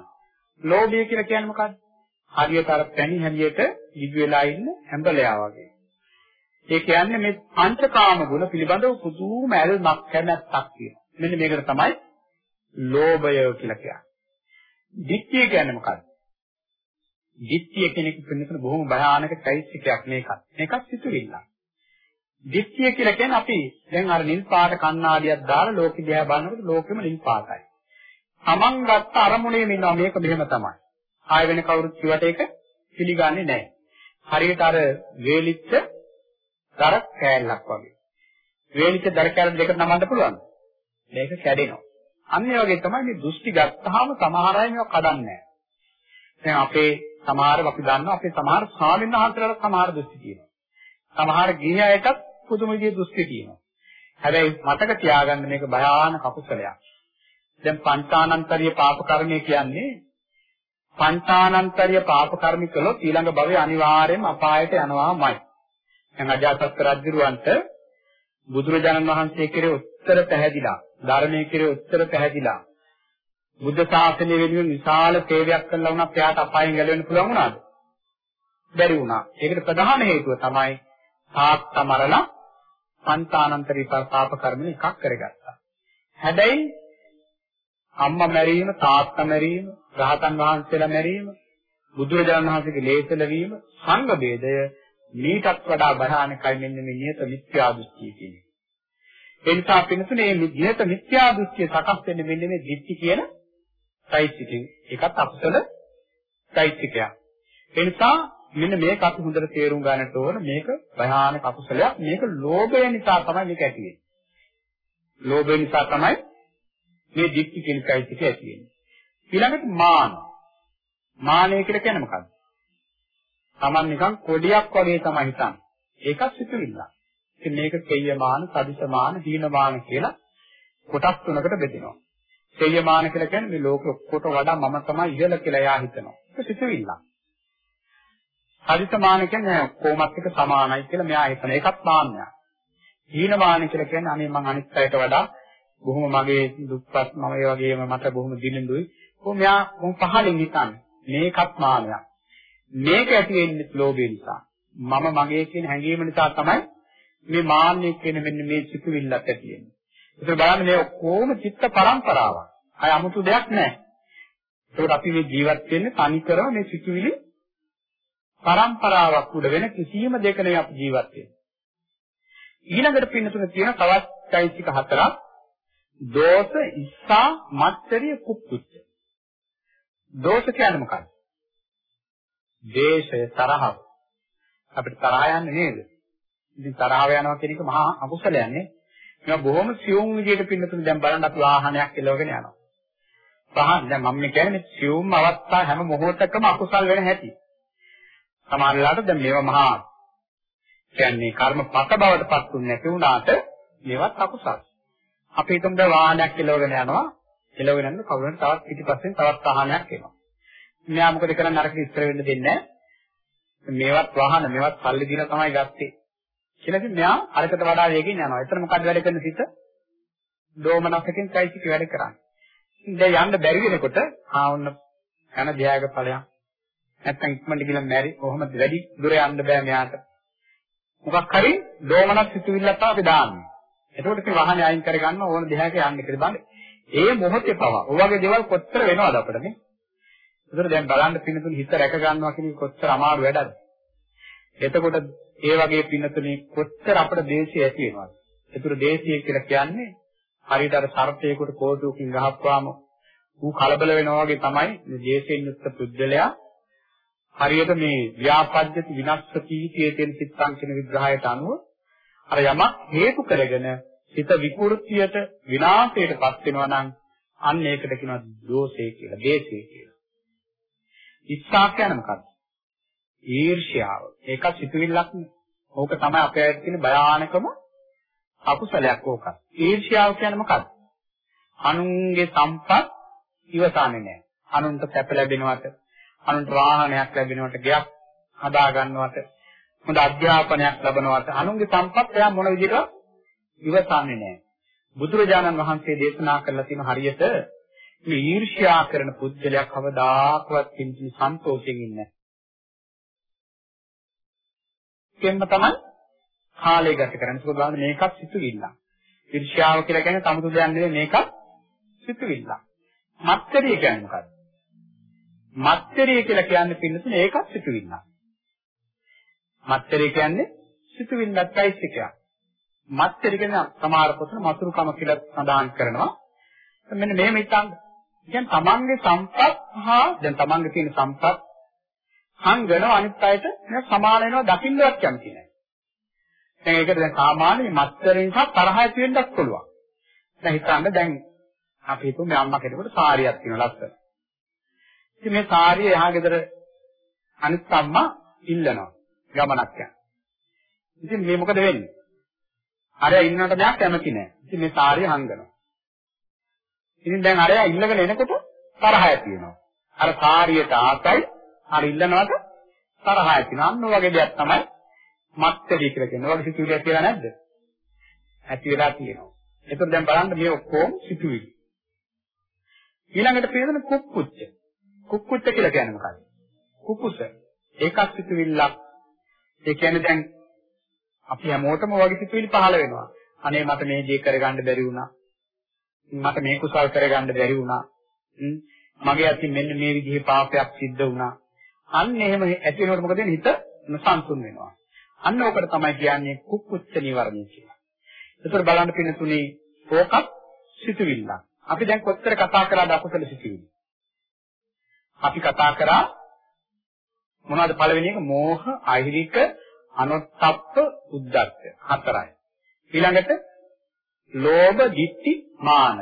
ලෝභය කියලා කියන්නේ මොකක්ද? හරියට අර පැණි හැලියට දිවි වෙලා ඉන්න හැඹලයා වගේ. ඒ කියන්නේ මේ පංචකාම ගුණ පිළිබඳව පුදුම ඇල්මක් කැමැත්තක් තියෙනවා. මෙන්න මේකට තමයි ලෝභය කියලා කියන්නේ. දික්කය කියන්නේ මොකක්ද? Ditthිය කෙනෙකු පින්නතන බොහොම භයානක চৈতසිකයක් මේකත්. මේකත් සිතුවිල්ලක්. ditthිය කියලා කියන්නේ අපි දැන් අර නිල් පාට කණ්ණාඩියක් දාලා ලෝකෙ දිහා බලනකොට ලෝකෙම නිල් පාටයි. Taman ගත්ත අරමුණේ ඉන්නවා මේක මෙහෙම තමයි. ආය වෙන කවුරුත් කිව්වට ඒක පිළිගන්නේ නැහැ. හරියට අර වේලිච්ච දර කෑල්ලක් වගේ. වේලිච්ච දර කෑල්ල දෙකට නමන්න පුළුවන්ද? මේක කැඩෙනවා. අන්න ඒ වගේ තමයි මේ දෘෂ්ටි ගත්තාම සමහර අය මේවා කඩන්නේ නැහැ. දැන් අපේ සමහර අපි දන්නවා අපේ සමහර ස්වාමීන් වහන්සේලාට සමහර දෘෂ්ටි තියෙනවා. සමහර ගිහි අයටත් පුදුම විදිහේ දෘෂ්ටි තියෙනවා. හැබැයි මතක තියාගන්න මේක භයානක අකුසලයක්. දැන් පංචානන්තරීය පාප කර්මය කියන්නේ පංචානන්තරීය පාප කර්ම කළොත් ඊළඟ භවයේ අනිවාර්යයෙන්ම අපායට යනවාමයි. දැන් අජාසත් රජුරවන්ට බුදුරජාණන් වහන්සේ කෙරේ උත්තර පැහැදිලා, ධර්මයේ කෙරේ උත්තර පැහැදිලා. බුද්ධ ශාසනය වෙනුවෙන් විශාල සේවයක් කළා වුණා එයාට අපායෙන් ගැලවෙන්න පුළුවන් වුණාද? බැරි වුණා. ඒකට ප්‍රධාන හේතුව තමයි තාත්තා මරලා පංචානන්තරීය පාප කර්ම එකක් කරගත්තා. හැබැයි අම්මා මැරීම, තාත්තා මැරීම, රහතන් වහන්සේලා මැරීම, බුදුරජාණන් වහන්සේගේ ලේසල වීම, සංඝ ભેදය මීටත් වඩා භයානකයි මෙන්න මේ නියත මිත්‍යා දෘෂ්ටිය කියන්නේ. ඒ නිසා පින්තුනේ මේ නියත මිත්‍යා දෘෂ්ටිය සකස් වෙන්නේ මෙන්න මේ දිට්ඨි කියන සයිට් එකකින් ඒකත් අකුසල සයිට් එකක්. ඒ නිසා මෙන්න මේක අපි හොඳට තේරුම් ගන්නට ඕන මේක භයානක අකුසලයක්. මේක ලෝභය නිසා තමයි මේක ඇති වෙන්නේ. ලෝභය නිසා තමයි මේ දික්ටි කියන සයිට් එක ඇති වෙන්නේ. ඊළඟට මාන. මානය කියලා කියන්නේ මොකක්ද? Taman නිකන් කොඩියක් වගේ තමයි හිතන්නේ. ඒකත් සිතුවිල්ල. ඉතින් මේක කෙය්‍යමාන, සදිසමාන, හීනමාන කියලා කොටස් තුනකට බෙදෙනවා. කෙය්‍යමාන කියලා කියන්නේ මේ ලෝකෙ ඔක්කොට වඩා මම තමයි ඉහළ කියලා එයා හිතනවා. ඒක සිතුවිල්ල. සදිසමාන කියන්නේ කොමත් එක සමානයි කියලා මෙයා හිතන එකත් මාන්නයක්. හීනමාන කියලා කියන්නේ අනේ මං අනිත් අයට වඩා බොහොම මගේ දුක්පත් මම ඒ වගේම මට බොහොම දිලිඳුයි. කොහොම මෙයා මොන් පහලින් හිතන්නේ. මේකත් මානයක්. මේක ඇති වෙන්නේ ලෝභය නිසා. මම මගේ කියන හැඟීම නිසා තමයි මේ මාන්නය කියන මෙන්න මේ සිතුවිල්ලක් ඇති වෙන්නේ. ඒක බලන්න මේ ඔක්කොම චිත්ත පරම්පරාවක්. අය 아무තු දෙයක් නැහැ. ඒකට අපි මේ ජීවත් වෙන්නේ තනි කරව මේ සිතුවිලි පරම්පරාවක් උඩ වෙන කිසියම් දෙක නෙවෙයි අපි ජීවත් වෙන්නේ. ඊළඟට පින්නතුන තියෙන තවත් චෛතසික හතරක් දෝෂ, ඉස්සා, මත්තරිය, කුප්පුච්ච. දෝෂ කියන්නේ මොකක්ද? දේශය තරහව. අපිට තරහ යන්නේ නේද? ඉතින් තරහව යනවා කියන එක මහා අකුසලයක් නේ. මේවා බොහොම සියුම් විදිහට පින්නතුනේ දැන් බලන්න අපි වාහනයක් එලවගෙන යනවා. පහන් දැන් මම කියන්නේ සියුම් අවස්ථා හැම මොහොතකම අකුසල් වෙන හැටි. සමහර වෙලාවට දැන් මේවා මහා කියන්නේ කර්මපත බවට පත් වුනේ නැති වුණාට මේවත් අකුසල්. අපි හිතමු දැන් වාහනයක් එලවගෙන යනවා. එලවගෙන යනකොට කවුරුන් තවත් පිටිපස්සෙන් තවත් වාහනයක් එනවා. මෙයා මොකද කරන්නේ අරක ඉස්සර වෙන්න දෙන්නේ මේවත් වාහන මේවත් සල්ලි දීලා තමයි ගත්තේ. කියලා ඉතින් මෙයා අරකට වඩා වේගෙන් යනවා. එතන මොකද වැඩ කරන සිත? දෝමනසකින් চৈতසික වැඩ කරන්නේ. දැන් යන්න බැරි වෙනකොට ආ වුණ යන ධ්‍යාග ඵලයක්. නැත්තම් ඉක්මනට ගිහලා මැරි කොහොමද වැඩි දුර යන්න බෑ මෙයාට. මොකක් හරි දෝමනස් සිතුවිල්ලක් තමයි අපි දාන්නේ. එතකොට මේ වාහනේ අයින් කර ගන්න ඕන දෙහාක යන්න කියලා බලන්න. ඒ මොහොතේ පවා. ඔය වගේ දේවල් කොච්චර වෙනවද අපිට මේ? ඒතර දැන් බලන්න පින්නතුන් හිත රැක ගන්නවා කියන එක කොච්චර අමාරු වැඩක්ද? එතකොට ඒ වගේ පින්නතුනේ කොච්චර අපිට දේශය ඇති වෙනවද? ඒතර දේශය කියලා කියන්නේ හරියට අර සර්පේකට කෝටුවකින් ගහපුවාම ඌ කලබල වෙනවා වගේ තමයි මේ දේශයෙන් යුක්ත පුද්ගලයා හරියට මේ ව්‍යාපජ්‍යති විනස්සති කියන සිත්තං කියන විග්‍රහයට අනුව අර යමක් හේතු කරගෙන හිත විකෘතියට විනාශයටපත් වෙනවා නම් අන්න ඒකට කියනවා දෝෂය කියලා, දේශය කියලා. ඉච්ඡා කියන්නේ මොකක්ද? ඊර්ෂ්‍යාව. ඒක සිතුවිල්ලක් නේ. ඕක තමයි අපේ ඇතුලේ තියෙන භයානකම අකුසලයක් ඕක. ඊර්ෂ්‍යාව කියන්නේ මොකක්ද? අනුන්ගේ සම්පත් ඉවසන්නේ නැහැ. අනුන්ට සැප ලැබෙනවට, අනුන්ට වාහනයක් ලැබෙනවට, ගයක් හදා ගන්නවට, හොඳ අධ්‍යාපනයක් ලැබනවට, අනුන්ගේ සම්පත් එයා මොන විදිහට ඉවසන්නේ නැහැ. බුදුරජාණන් වහන්සේ දේශනා කරලා තියෙන හරියට මේ ඊර්ෂ්‍යා කරන පුද්ගලයා කවදාකවත් කිසි සන්තෝෂයෙන් ඉන්නේ නැහැ. කෙන්න තමයි කාලය ගත කරන්නේ. ඒක බලන්න මේකත් සිතුවිල්ල. ඊර්ෂ්‍යාව කියලා කියන්නේ සමුතු දෙයක් නෙවෙයි මේකත් සිතුවිල්ල. මත්තරිය කියන්නේ මොකක්ද? මත්තරිය කියලා කියන්නේ පින්නතුනේ ඒකත් සිතුවිල්ල. මත්තරිය කියන්නේ සිතුවිල්ලක් চৈতසිකයක්. මත්තරිය කියන්නේ සමහර පොතේ මතුරුකම කියලා සඳහන් කරනවා. මෙන්න මෙහෙම හිතන්න. දැන් තමන්ගේ සම්පත් හා දැන් තමන්ගේ තියෙන සම්පත් හංගන අනිත් අයට මේ සමාන වෙනවා දකින්නවත් කැමති නැහැ. දැන් ඒකට දැන් සාමාන්‍ය මත්තරින් සහ තරහ ඇති වෙන්නත් පුළුවන්. දැන් හිතන්න දැන් අපි හිතමු මේ අම්මා කෙනෙකුට සාරියක් තියෙනවා ලස්සන. ඉතින් මේ සාරිය එහා ගෙදර අනිත් අම්මා ඉල්ලනවා ගමනක් යන. ඉතින් මේ මොකද වෙන්නේ? අර ඉන්නට දෙයක් කැමති නැහැ. ඉතින් මේ සාරිය හංගනවා. ඉතින් දැන් අරයා ඉල්ලගෙන එනකොට තරහ ඇති වෙනවා. අර කාර්යයට ආසයි අර ඉල්ලනවට තරහ ඇති වෙනවා. අන්න වගේ දෙයක් තමයි මත්තරී කියලා කියන්නේ. ඔයගේ සිතුවිලි කියලා නැද්ද? ඇති වෙලා තියෙනවා. එතකොට දැන් බලන්න මේ ඔක්කොම සිතුවිලි. ඊළඟට පේන කුක්කුච්ච. කුක්කුච්ච කියලා කියන්නේ මොකක්ද? කුකුස. ඒකත් සිතුවිල්ලක්. ඒ කියන්නේ දැන් අපි හැමෝටම වගේ සිතුවිලි පහළ වෙනවා. අනේ මට මේ දේ කරගන්න බැරි වුණා. මට මේ කුසල් කරගන්න බැරි වුණා. මගේ අතින් මෙන්න මේ විදිහේ පාපයක් සිද්ධ වුණා. අන්න එහෙම ඇති වෙනකොට මොකද වෙන්නේ? හිත නොසන්සුන් වෙනවා. අන්න ඕකට තමයි කියන්නේ කුක්කුච්ච නිවර්ණය කියලා. ඒතර බලන්න පින්න තුනේ ඕකත් සිතුවිල්ලක්. අපි දැන් කොච්චර කතා කරාද අකුසල සිතුවිලි? අපි කතා කරා මොනවද පළවෙනි එක? මෝහ, අහිරික, අනොත්ප්ප, උද්ධච්ච. හතරයි. ඊළඟට ලෝභ, ditthi, මාන.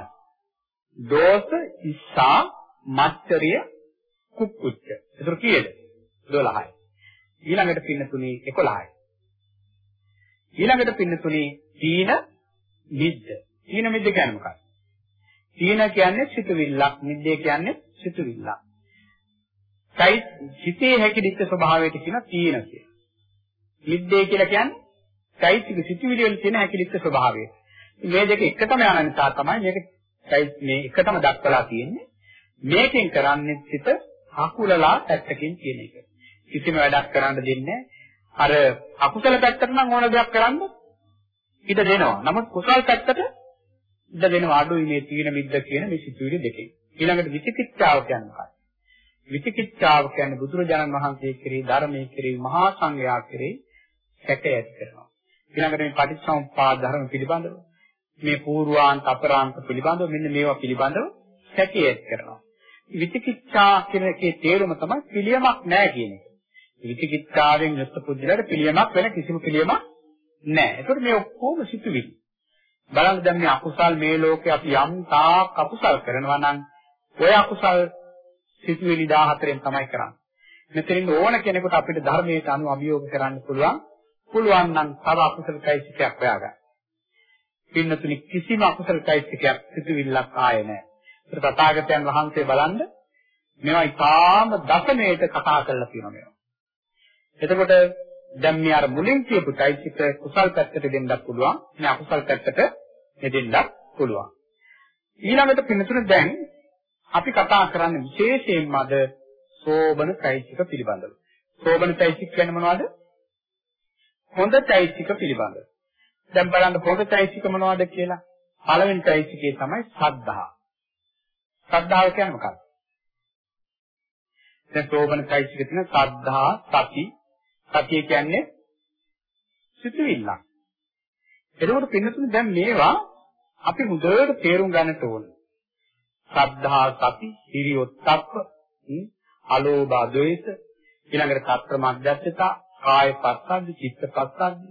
දෝෂ, ඉස්සා, මච්චරිය, කුක්කුච්ච. ඒතර කීයද? 12යි. ඊළඟට පින්න තුනේ 11යි. ඊළඟට පින්නතුනේ තීන මිද්ද. තීන මිද්ද කියන්නේ මොකක්ද? තීන කියන්නේ සිතුවිල්ලක්, මිද්දේ කියන්නේ සිතුවිල්ලක්. සයි හිතේ හැකිලිච්ච ස්වභාවයට කියන තීන කියලා. මිද්දේ කියලා කියන්නේ සයිසික සිතුවිලි වල තියෙන හැකිලිච්ච ස්වභාවය. මේ දෙක එකටම යන නිසා තමයි මේක මේ එකටම දක්වලා තියෙන්නේ. මේකෙන් කරන්නේ සිත හකුලලා පැත්තකින් කියන එක. කිසිම වැඩක් කරන්න දෙන්නේ අර අකුසල පැත්තට නම් ඕන දෙයක් කරන්න ඉඩ දෙනවා. නමුත් කුසල් පැත්තට ඉඩ දෙනවා අඩුයි මේ තීන මිද්ද කියන මේ සිතුවිලි දෙකේ. ඊළඟට විචිකිච්ඡාව කියන්නේ මොකක්ද? විචිකිච්ඡාව කියන්නේ බුදුරජාණන් වහන්සේ කෙරෙහි ධර්මයේ කෙරෙහි මහා සංඝයා කෙරෙහි සැකය ඇති කරනවා. ඊළඟට මේ පටිච්චසමුප්පාද ධර්ම පිළිබඳව මේ පූර්වාන්ත අපරාන්ත පිළිබඳව මෙන්න මේවා පිළිබඳව සැකය ඇති කරනවා. විචිකිච්ඡා කියන එකේ තේරුම තමයි පිළියමක් නැහැ කියන එක. විචිකිච්ඡාවෙන් යුක්ත පුද්ගලයාට පිළියමක් වෙන කිසිම පිළියමක් නැහැ. ඒකට මේ ඔක්කොම සිතුවිලි. බලන්න දැන් මේ අකුසල් මේ ලෝකේ අපි යම් තාක් අකුසල් කරනවා නම් ඔය අකුසල් සිතුවිලි 14න් තමයි කරන්නේ. මෙතනින් ඕන කෙනෙකුට අපිට ධර්මයට අනුව අභියෝග කරන්න පුළුවන්. පුළුවන් නම් තව අකුසල চৈতසිකයක් හොයාගන්න. පින්නතුනි කිසිම අකුසල চৈতසිකයක් සිතුවිල්ලක් ආයේ නැහැ. ඒත් තථාගතයන් වහන්සේ බලන්න මේවා ඉතාම දසමේට කතා කරලා තියෙනවා මේවා. එතකොට දැන් මේ අර මුලින් කියපු চৈতසික කුසල් පැත්තට දෙන්නත් පුළුවන්. මේ අකුසල් පැත්තට දෙන්නත් පුළුවන්. ඊළඟට පින්තුන දැන් අපි කතා කරන්නේ විශේෂයෙන්ම අද සෝබන চৈতසික පිළිබඳව. සෝබන চৈতසික කියන්නේ මොනවද? හොඳ চৈতසික පිළිබඳව. දැන් බලන්න හොඳ চৈতසික මොනවද කියලා. පළවෙනි চৈতසිකේ තමයි සද්ධා. සද්ධාව කියන්නේ මොකක්ද? දැන් සෝබන চৈতසික තියෙන සද්ධා, සති, සතිය කියන්නේ සිතුවිල්ලක්. එතකොට පින්නතුනේ දැන් මේවා අපි හොඳට තේරුම් ගන්නට ඕන. සද්ධා සති, හිරියොත්ප්ප, අලෝභ ද්වේෂ, ඊළඟට සත්‍ය මධ්‍යස්ථතා, කාය පස්සද්ධ, චිත්ත පස්සද්ධ,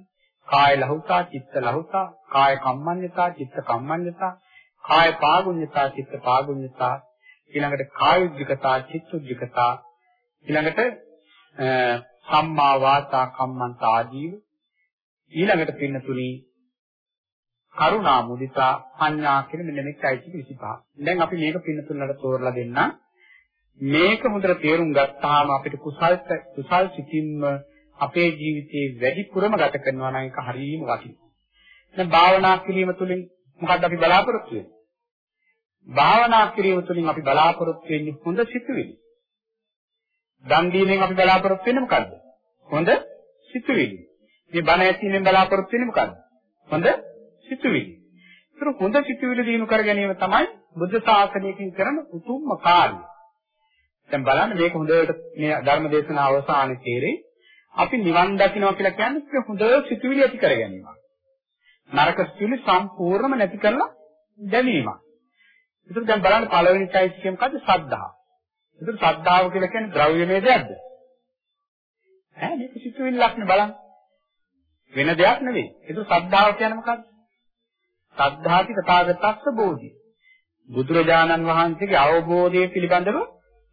කාය ලහුතා, චිත්ත ලහුතා, කාය කම්මඤ්ඤතා, චිත්ත කම්මඤ්ඤතා, කාය පාගුඤ්ඤතා, චිත්ත පාගුඤ්ඤතා, ඊළඟට කාය උද්ධිකතා, චිත්ත උද්ධිකතා, ඊළඟට සම්මා වාචා කම්මන්ත ආජීව ඊළඟට පින්නතුනි කරුණා මුදිතා පඤ්ඤා කියන මෙන්න මේකයි 25. දැන් අපි මේක පින්නතුන්ලට තෝරලා දෙන්න. මේක හොඳට තේරුම් ගත්තාම අපිට කුසල් කුසල් සිතින්ම අපේ ජීවිතේ වැඩිපුරම ගත කරනවා නම් ඒක හරියම වටිනවා. දැන් භාවනා කිරීම තුළින් මොකද්ද අපි බලාපොරොත්තු වෙන්නේ? භාවනා කිරීම තුළින් අපි බලාපොරොත්තු වෙන්නේ හොඳ සිතුවිලි. දන් දීමෙන් අපි බලාපොරොත්තු වෙන්නේ මොකද්ද? හොඳ සිතුවිලි. මේ බණ ඇසීමෙන් බලාපොරොත්තු වෙන්නේ මොකද්ද? හොඳ සිතුවිලි. ඒතර හොඳ සිතුවිලි දිනු කර ගැනීම තමයි බුද්ධ ශාසනයකින් කරන උතුම්ම කාර්යය. දැන් බලන්න මේක හොඳට මේ ධර්ම දේශනාව අවසානයේ තේරෙයි. අපි නිවන් දකින්නවා කියලා කියන්නේ හොඳ සිතුවිලි ඇති කර ගැනීමක්. නරක සිතුවිලි සම්පූර්ණයෙන්ම නැති කරලා දැමීමක්. ඒතර දැන් බලන්න පළවෙනි চৈতසිකය මොකද්ද? සද්ධා. ඒතර ශ්‍රද්ධාව කියලා කියන්නේ ද්‍රව්‍යමය දෙයක්ද? ඈ මේක සිතුවිල්ලක් නේ බලන්න. වෙන දෙයක් නෙවෙයි. ඒතර ශ්‍රද්ධාව කියන්නේ මොකක්ද? සද්ධාති තථාගතස්ස බෝධි. බුදුරජාණන් වහන්සේගේ අවබෝධය පිළිබඳව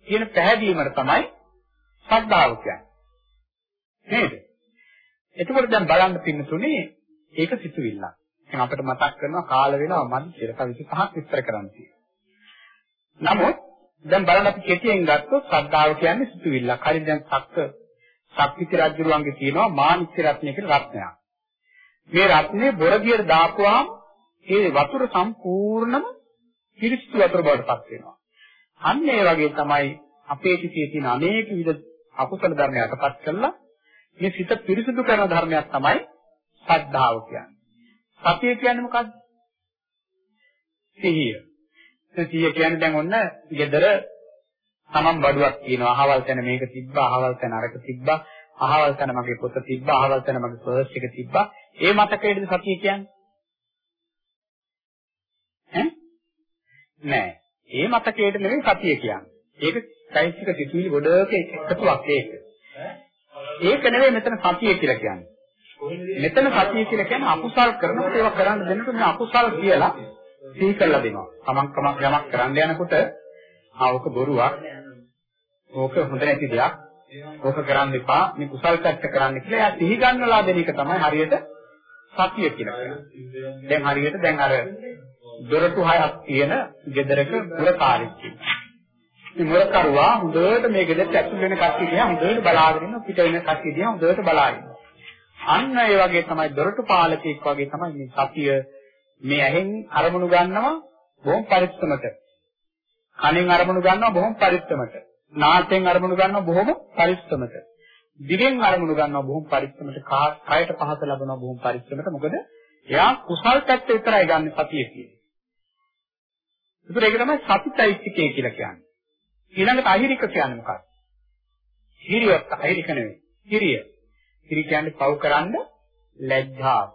කියන පැහැදීමකට තමයි ශ්‍රද්ධාව කියන්නේ. නේද? එතකොට දැන් බලන්න පින්නතුනේ ඒක සිතුවිල්ලක්. දැන් අපිට මතක් කරනවා කාල වේලාව මදි කියලා. තව 25ක් විස්තර කරන්න තියෙනවා. නමුත් දැන් බලන්න අපි කෙටියෙන් ගත්තොත් ශ්‍රද්ධාව කියන්නේ සිතුවිල්ලක්. හරි දැන් සක්ක සක්විති රජුරුවන්ගේ තියෙනවා මානිත්‍ය රත්නය කියලා රත්නයක්. මේ රත්නේ බොරදියට දාපුවාම ඒ වතුර සම්පූර්ණම පිරිසිදු වතුර බවට පත් වෙනවා. අන්න ඒ වගේ තමයි අපේ සිතේ තියෙන අනේක විද අකුසල ධර්ම යටපත් කළා මේ සිත පිරිසිදු කරන ධර්මයක් තමයි ශ්‍රද්ධාව කියන්නේ. සතිය කියන්නේ මොකක්ද? සිහිය. සිහිය කියන්නේ දැන් ඔන්න gedara තමන් බඩුවක් තියෙනවා. අහවල් තැන මේක තිබ්බා, අහවල් තැන අරක තිබ්බා, අහවල් තැන මගේ පොත තිබ්බා, අහවල් තැන මගේ පර්ස් එක තිබ්බා. ඒ මතකයේද සතිය කියන්නේ? ඈ? නෑ. ඒ මතකයේද නෙවෙයි සතිය කියන්නේ. ඒක චෛතසික සිතුවිලි ගොඩක එකතුවක් ඒක. ඒක නෙවෙයි මෙතන සතිය කියලා කියන්නේ. මෙතන සතිය කියලා කියන්නේ අකුසල් කරනකොට ඒවා කරන්න දෙන්නකොට මේ අකුසල් කියලා සිහි කරලා දෙනවා. තමන් කමක් යමක් කරන්න යනකොට ආවක බොරුවක්. ඕක හොඳ නැති දෙයක්. ඕක කරන්න එපා. මේ කුසල් පැත්ත කරන්න කියලා එයා සිහි ගන්නලා දෙන එක තමයි හරියට සතිය කියලා කියන්නේ. දැන් හරියට දැන් අර දොරටු හයක් තියෙන ගෙදරක පුරකාරයෙක් ඉන්නවා. මේ මුරකරුවා හොඳට මේ ගෙදරට ඇතුල් වෙන කට්ටිය දිහා හොඳට බලාගෙන ඉන්න පිට වෙන කට්ටිය දිහා හොඳට බලාගෙන. අන්න ඒ වගේ තමයි දොරටු පාලකෙක් වගේ තමයි මේ සතිය මේ ඇහෙන් අරමුණු ගන්නවා බොහොම පරිස්සමට. කනෙන් අරමුණු ගන්නවා බොහොම පරිස්සමට. නාසයෙන් අරමුණු ගන්නවා බොහොම පරිස්සමට. දිවෙන් අරමුණු ගන්නවා බොහොම පරිස්සමට. කායට පහස ලබනවා බොහොම පරිස්සමට. මොකද එයා කුසල් පැත්ත විතරයි ගන්න සතිය කියන්නේ. ඒතර ඒක තමයි සතිචෛත්‍යකය කියලා කියන්නේ. ඊළඟට අහිරික කියන්නේ මොකක්ද? හිරියත් අහිරික නෙවෙයි. හිරිය. හිරි කියන්නේ පව් කරන්න ලැජ්ජාව.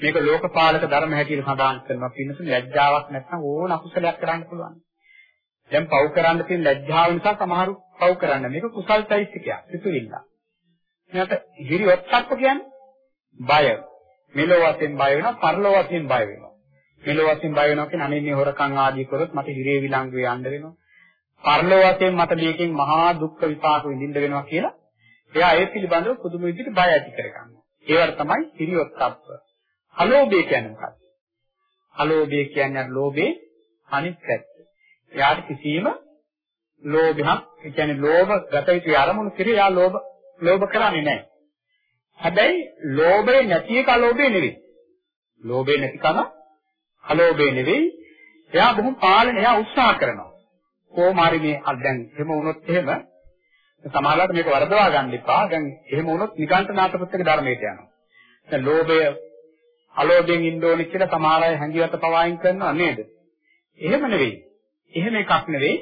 මේක ලෝකපාලක ධර්ම හැටියට සඳහන් කරනවා. පින්නතුන් ලැජ්ජාවක් නැත්නම් ඕන අකුසලයක් කරන්න පුළුවන්. දැන් පව් කරන්න තියෙන ලැජ්ජාව නිසා සමහරු පව් කරන්න. මේක කුසල් චෛත්‍යකයක්. සිතුවිල්ල. එයාට හිරි ඔත්තක්ක කියන්නේ බය. මෙලොව වශයෙන් බය වෙනවා, පරලොව වශයෙන් බය වෙනවා. මෙලොව වශයෙන් බය වෙනවා කියන්නේ අනේ මේ හොරකම් ආදී කරොත් මට හිරේ විලංගුවේ යන්න වෙනවා. පරලොව වශයෙන් මට මේකෙන් මහා දුක් විපාක විඳින්න වෙනවා කියලා එයා ඒ පිළිබඳව පුදුම විදිහට බය ඇති කරගන්නවා. ඒවට තමයි හිරියොත්ප්ප. අලෝභය කියන්නේ මොකක්ද? අලෝභය කියන්නේ අර ලෝභේ අනිත් පැත්ත. එයාට කිසිම ලෝභයක්, ඒ කියන්නේ ලෝභ ගත යුතු අරමුණු කිරේ එයා ලෝභ ලෝභ කරන්නේ නැහැ. හැබැයි ලෝභේ නැති එක අලෝභේ නෙවෙයි. ලෝභේ නැතිකම අලෝභේ නෙවෙයි. එයා බොහොම පාලනය එයා උත්සාහ කරනවා. කොහොම හරි මේ දැන් එහෙම වුණොත් එහෙම සමහරවිට මේක වරදවා ගන්න එපා. දැන් එහෙම වුණොත් නිකාන්තනාත පුස්තක ධර්මයට යනවා. දැන් ලෝභය අලෝභයෙන් ඉන්න ඕනේ කියලා සමහර අය හැංගිවත පවායින් කරනවා නේද? එහෙම නෙවෙයි. එහෙම එකක් නෙවෙයි.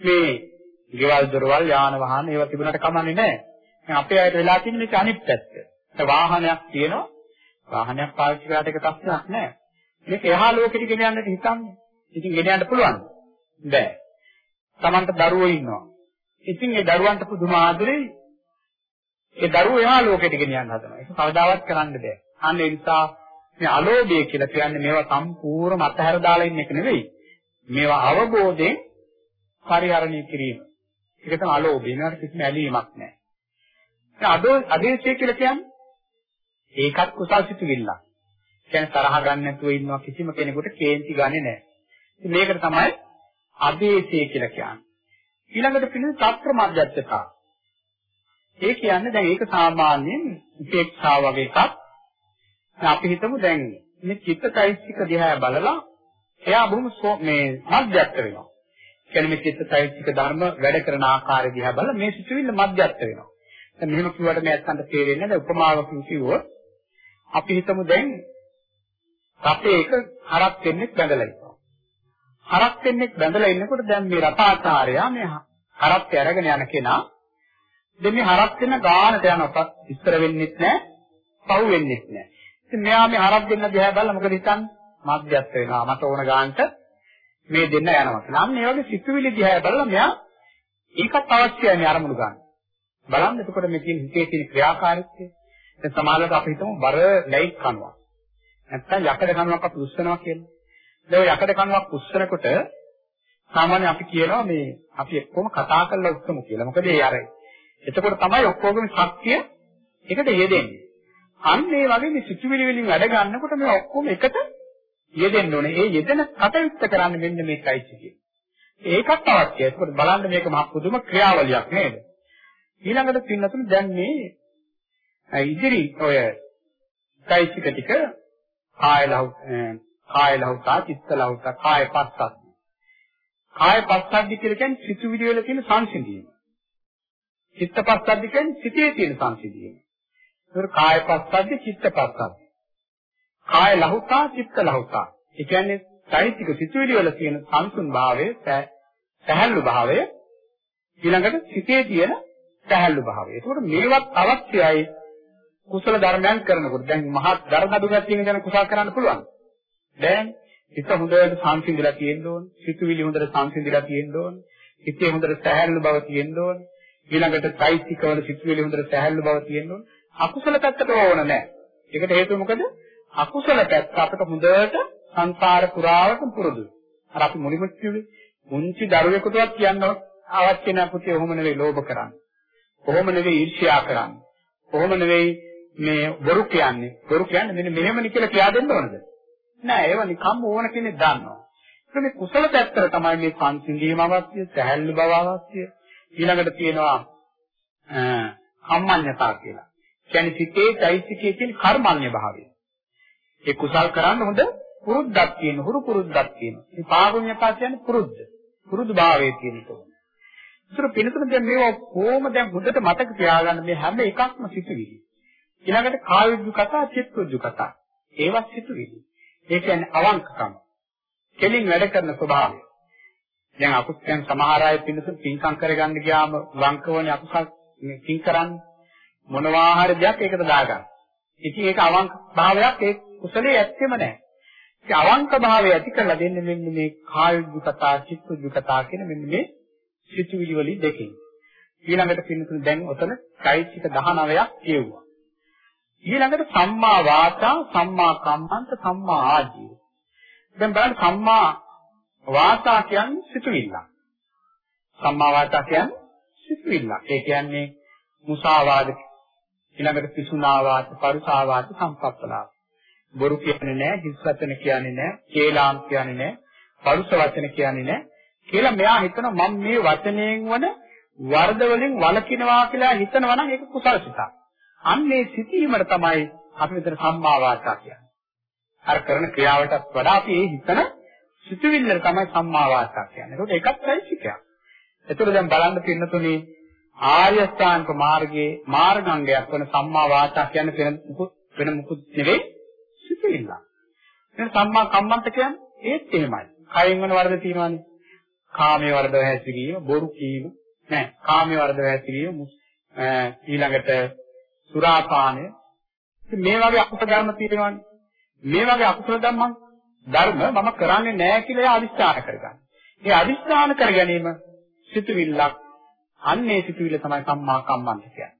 මේ ගෙවල් දොරවල් යාන වාහන ඒවා තිබුණාට කමන්නේ නැහැ. දැන් අපේ අයට වෙලා තියෙන මේක අනිත් පැත්ත. වාහනයක් තියෙනවා. වාහනයක් පාවිච්චි කරාට ඒක ප්‍රශ්නයක් නැහැ. මේක එහා ලෝකෙට ගෙන යන්නට හිතන්නේ. ඉතින් ගෙන යන්න පුළුවන්. බෑ. Tamanට දරුවෝ ඉන්නවා. ඉතින් ඒ දරුවන්ට පුදුම ආදරේ ඒ දරුවෝ එහා ලෝකෙට ගෙන යන්න හදනවා. ඒක කවදාවත් කරන්න බෑ. අන්න ඒ නිසා මේ අලෝභය කියලා කියන්නේ මේවා සම්පූර්ණ අතහැර දාලා ඉන්න එක නෙවෙයි. මේවා අවබෝධයෙන් පරිහරණය කිරීම. ඒක තමයි අලෝභය. මේකට කිසිම ඇලීමක් නැහැ. දැන් අදෝ අදේශය කියලා කියන්නේ ඒකත් කුසල් සිතුවිල්ලක්. කියන්නේ තරහ ගන්න නැතුව ඉන්නවා කිසිම කෙනෙකුට කේන්ති ගන්නෙ නැහැ. මේකට තමයි අදේශය කියලා කියන්නේ. ඊළඟට පිළිඳ తත්‍ර මධ්‍යස්ථතා. ඒ කියන්නේ දැන් ඒක සාමාන්‍යයෙන් උපේක්ෂා වගේ එකක්. අපි හිතමු දැන් මේ චිත්තචෛතසික දිහා බලලා එයා බොහොම මේ මධ්‍යස්ථ වෙනවා. කියන්නේ මේ චිත්තචෛතසික ධර්ම වැඩ කරන ආකාරය දිහා බලලා මේ සිතුවිල්ල මධ්‍යස්ථ වෙනවා. දැන් මෙහෙම කිව්වට මේ ඇත්තන්ට තේරෙන්නේ නැහැ. උපමාවකින් කිව්වොත් අපි හිතමු දැන් රටේ එක හරක් දෙන්නෙක් බැඳලා ඉන්නවා. හරක් දෙන්නෙක් බැඳලා ඉන්නකොට දැන් මේ රතාචාර්යයා මේ හරක් අරගෙන යන කෙනා දැන් මේ හරක් දෙන්න ගානට යනකොට ඉස්තර වෙන්නෙත් නැහැ, පහු වෙන්නෙත් නැහැ. ඉතින් මෙයා මේ හරක් දෙන්න දිහා බලලා මොකද හිතන්නේ? මධ්‍යස්ත වෙනවා. මට ඕන ගානට මේ දෙන්න යනවා කියලා. අන්න ඒ වගේ සිතුවිලි දිහා බලලා මෙයා ඒකත් අවශ්‍යයි මේ අරමුණු ගන්න. බලන්න එතකොට මේ තියෙන හිතේ තියෙන ක්‍රියාකාරීත්වය. දැන් සමහරවිට අපි හිතමු බර ලයිට් කනවා. නැත්තම් යකඩ කනුවක් අපි උස්සනවා කියලා. දැන් යකඩ කනුවක් උස්සනකොට සාමාන්‍ය අපි කියනවා මේ අපි එක්කම කතා කරලා උස්සමු කියලා. මොකද ඒ අර එතකොට තමයි ඔක්කොගේම ශක්තිය එකට යෙදෙන්නේ. අන්න ඒ වගේ මේ සිතුවිලි වලින් වැඩ ගන්නකොට මේ ඔක්කොම එකට යෙදෙන්න ඕනේ. ඒ යෙදෙන කටයුත්ත කරන්න මෙන්න මේකයි කියන්නේ. ඒකත් අවශ්‍යයි. ඒකත් බලන්න මේක මහ පුදුම ක්‍රියාවලියක් නේද? ඊළඟට පින්නතුනේ දැන් මේ ඉදිරි ඔය চৈতසික ටික කාය ලහු කාය ලහුතා චිත්ත ලහුතා කාය පස්සක් කාය පස්සද්ධි කියලා කියන්නේ සිතුවිලි වල තියෙන සංසිඳීම. චිත්ත පස්සද්ධි කියන්නේ සිතේ තියෙන සංසිඳීම. ඒක කාය පස්සද්ධි චිත්ත පස්සද්ධි. කාය ලහුතා චිත්ත ලහුතා. ඒ කියන්නේ චෛතික සිතුවිලි වල තියෙන සංසුන් භාවය, සැහැල්ලු භාවය ඊළඟට සිතේ තියෙන සැහැල්ලු භාවය. ඒකෝට මේවත් අවශ්‍යයි කුසල ධර්මයන් කරනකොට. දැන් මහත් ධර්මදුගත තියෙන දැන කුසල කරන්න පුළුවන්. දැන් හිත හොඳට සංසිඳිලා තියෙන්න ඕන. සිතුවිලි හොඳට සංසිඳිලා තියෙන්න ඕන. හිතේ හොඳට සැහැල්ලු බව තියෙන්න ඕන. ඊළඟට চৈতසිකවල සිතුවිලි හොඳට සැහැල්ලු බව තියෙන්න ඕන. අකුසල පැත්තට ඕන නැහැ. ඒකට හේතුව මොකද? අකුසල පැත්ත අපිට හොඳට සංසාර පුරාවටම පුරුදුයි. අර අපි මුලින්ම කිව්වේ මුංචි දරුවෙකුටවත් කියන්න අවශ්‍ය නැහැ පුතේ ඔහොම නෙවෙයි ලෝභ කරන්නේ. කොහොම නෙවෙයි ඊර්ෂ්‍යා කරන්නේ. කොහොම නෙවෙයි මේ බොරු කියන්නේ. බොරු කියන්නේ මෙන්න මෙහෙමනි කියලා කියා දෙන්න ඕනද? නෑ ඒව නිකම්ම ඕන කෙනෙක් දන්නවා. ඒක මේ කුසල පැත්තට තමයි මේ සංසිඳීම අවශ්‍ය, සැහැල්ලු බව අවශ්‍ය. ඊළඟට තියෙනවා කම්මඤ්ඤතා කියලා. කියන්නේ සිතේ চৈতසිකයේ තියෙන කර්මඤ්ඤ භාවය. ඒ කුසල් කරන්න හොඳ පුරුද්දක් තියෙන, හුරු පුරුද්දක් තියෙන. මේ පාගුඤ්ඤතා කියන්නේ පුරුද්ද. පුරුදු භාවයේ තියෙන එක. ඒතර පිනතුන දැන් මේවා කොහොම දැන් හොඳට මතක තියාගන්න මේ හැම එකක්ම සිතුවිලි. ඊළඟට කායුද්ධ කතා, චිත්තුද්ධ කතා. ඒවත් සිතුවිලි. ඒ කියන්නේ අවංකකම. කෙලින් වැඩ කරන ස්වභාවය. දැන් අකුසලයන් සමහර අය පින්නතුන් පින්කම් කරගන්න ගියාම වංකවනේ අකුසල් පින් කරන්නේ මොනවා හරි දෙයක් ඒකට දාගන්න. ඉතින් ඒක අවංක භාවයක් ඒ කුසලයේ ඇත්තෙම නැහැ. ඒ අවංක භාවය ඇති කරලා දෙන්නේ මෙන්න මේ කායුද්ධකතා, චිත්තුද්ධකතා කියන මෙන්න මේ සිතුවිලි වලින් දෙකෙන්. ඊළඟට පින්නතුන් දැන් ඔතන চৈতසික 19ක් කියුවා. ඊළඟට සම්මා වාචා, සම්මා කම්මන්ත, සම්මා ආජීව. දැන් බලන්න සම්මා වාචා කියන්නේ සිතුවිල්ල. සම්මා වාචා කියන්නේ සිතුවිල්ල. ඒ කියන්නේ මුසාවාද ඊළඟට පිසුනාවාද, පරුසාවාද, සම්පප්පලාව. බොරු කියන්නේ නැහැ, හිස් වචන කියන්නේ නැහැ, කේලාම් කියන්නේ නැහැ, පරුස වචන කියන්නේ නැහැ. කියලා මෙයා හිතනවා මම මේ වචනයෙන් වන වර්ධ වලින් වළකිනවා කියලා හිතනවා නම් ඒක කුසල සිතක්. අන්නේ සිටීමට තමයි අපි මෙතන සම්මා වාචා කියන්නේ. අර කරන ක්‍රියාවටත් වඩා අපි ඒ හිතන සිතුවිල්ලට තමයි සම්මා වාචා කියන්නේ. ඒකට ඒකත් චෛසිකයක්. ඒතර දැන් බලන්න පින්නතුනේ ආර්ය අෂ්ටාංග මාර්ගයේ මාර්ගාංගයක් වන සම්මා වාචා කියන්නේ වෙන මුකුත් වෙන මුකුත් නෙවෙයි සිතුවිල්ල. දැන් සම්මා කම්මන්ත කියන්නේ ඒත් එහෙමයි. කයින් වෙන වරද තියෙනවානේ. කාමයේ වරද හැසිරීම, බොරු කීම, නෑ. කාමයේ වරද හැසිරීම ඊළඟට සුරාපානය මේ වගේ අකුසල ධර්ම තියෙනවානේ. මේ වගේ අකුසල ධර්ම ධර්ම මම කරන්නේ නැහැ කියලා අදිස්ථාන කරගන්න. ඒ අදිස්ථාන කර ගැනීම සිතුවිල්ලක්. අන්නේ සිතුවිල්ල තමයි සම්මා කම්මන්ත කියන්නේ.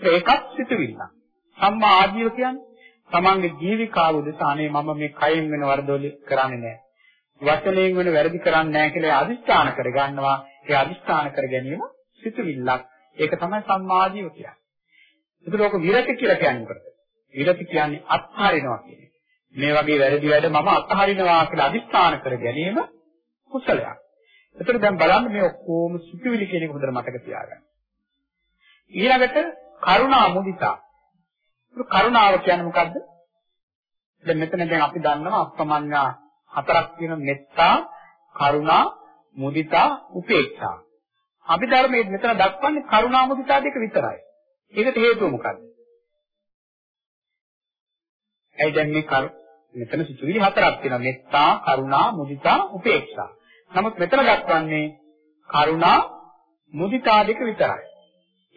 ඒකත් සිතුවිල්ලක්. සම්මා ආජීව කියන්නේ තමන්ගේ ජීවිකාව උදෙසානේ මම මේ කයෙන් වෙන වරදොලි කරන්නේ නැහැ. වචනයෙන් වෙන වැරදි කරන්නේ නැහැ කියලා අදිස්ථාන කරගන්නවා. ඒ අදිස්ථාන කර ගැනීම සිතුවිල්ලක්. ඒක තමයි සම්මා ආජීව කියන්නේ. ඒක ලෝක විරති කියලා කියන්නේ මොකද? විරති කියන්නේ අත්හරිනවා කියන එක. මේ වගේ වැරදි වැඩ මම අත්හරිනවා කියලා අදිස්ථාන කර ගැනීම කුසලයක්. ඒතර දැන් බලන්න මේ ඔක්කොම සිතුවිලි කියන එක හොඳට මතක තියාගන්න. ඊළඟට කරුණා මුදිතා. කරුණාව කියන්නේ මොකද්ද? දැන් මෙතන දැන් අපි දන්නවා අප්‍රමඤ්ඤා හතරක් තියෙන මෙත්තා, කරුණා, මුදිතා, උපේක්ෂා. අපි ධර්මයේ මෙතන දක්වන්නේ කරුණා මුදිතා දෙක විතරයි. ඒකට හේතුව මොකද්ද? ඇයි දැන් මේ කරු මෙතන සිතුවිලි හතරක් තියෙනවා. මෙත්තා, කරුණා, මුදිතා, උපේක්ෂා. නමුත් මෙතන දක්වන්නේ කරුණා, මුදිතා දෙක විතරයි.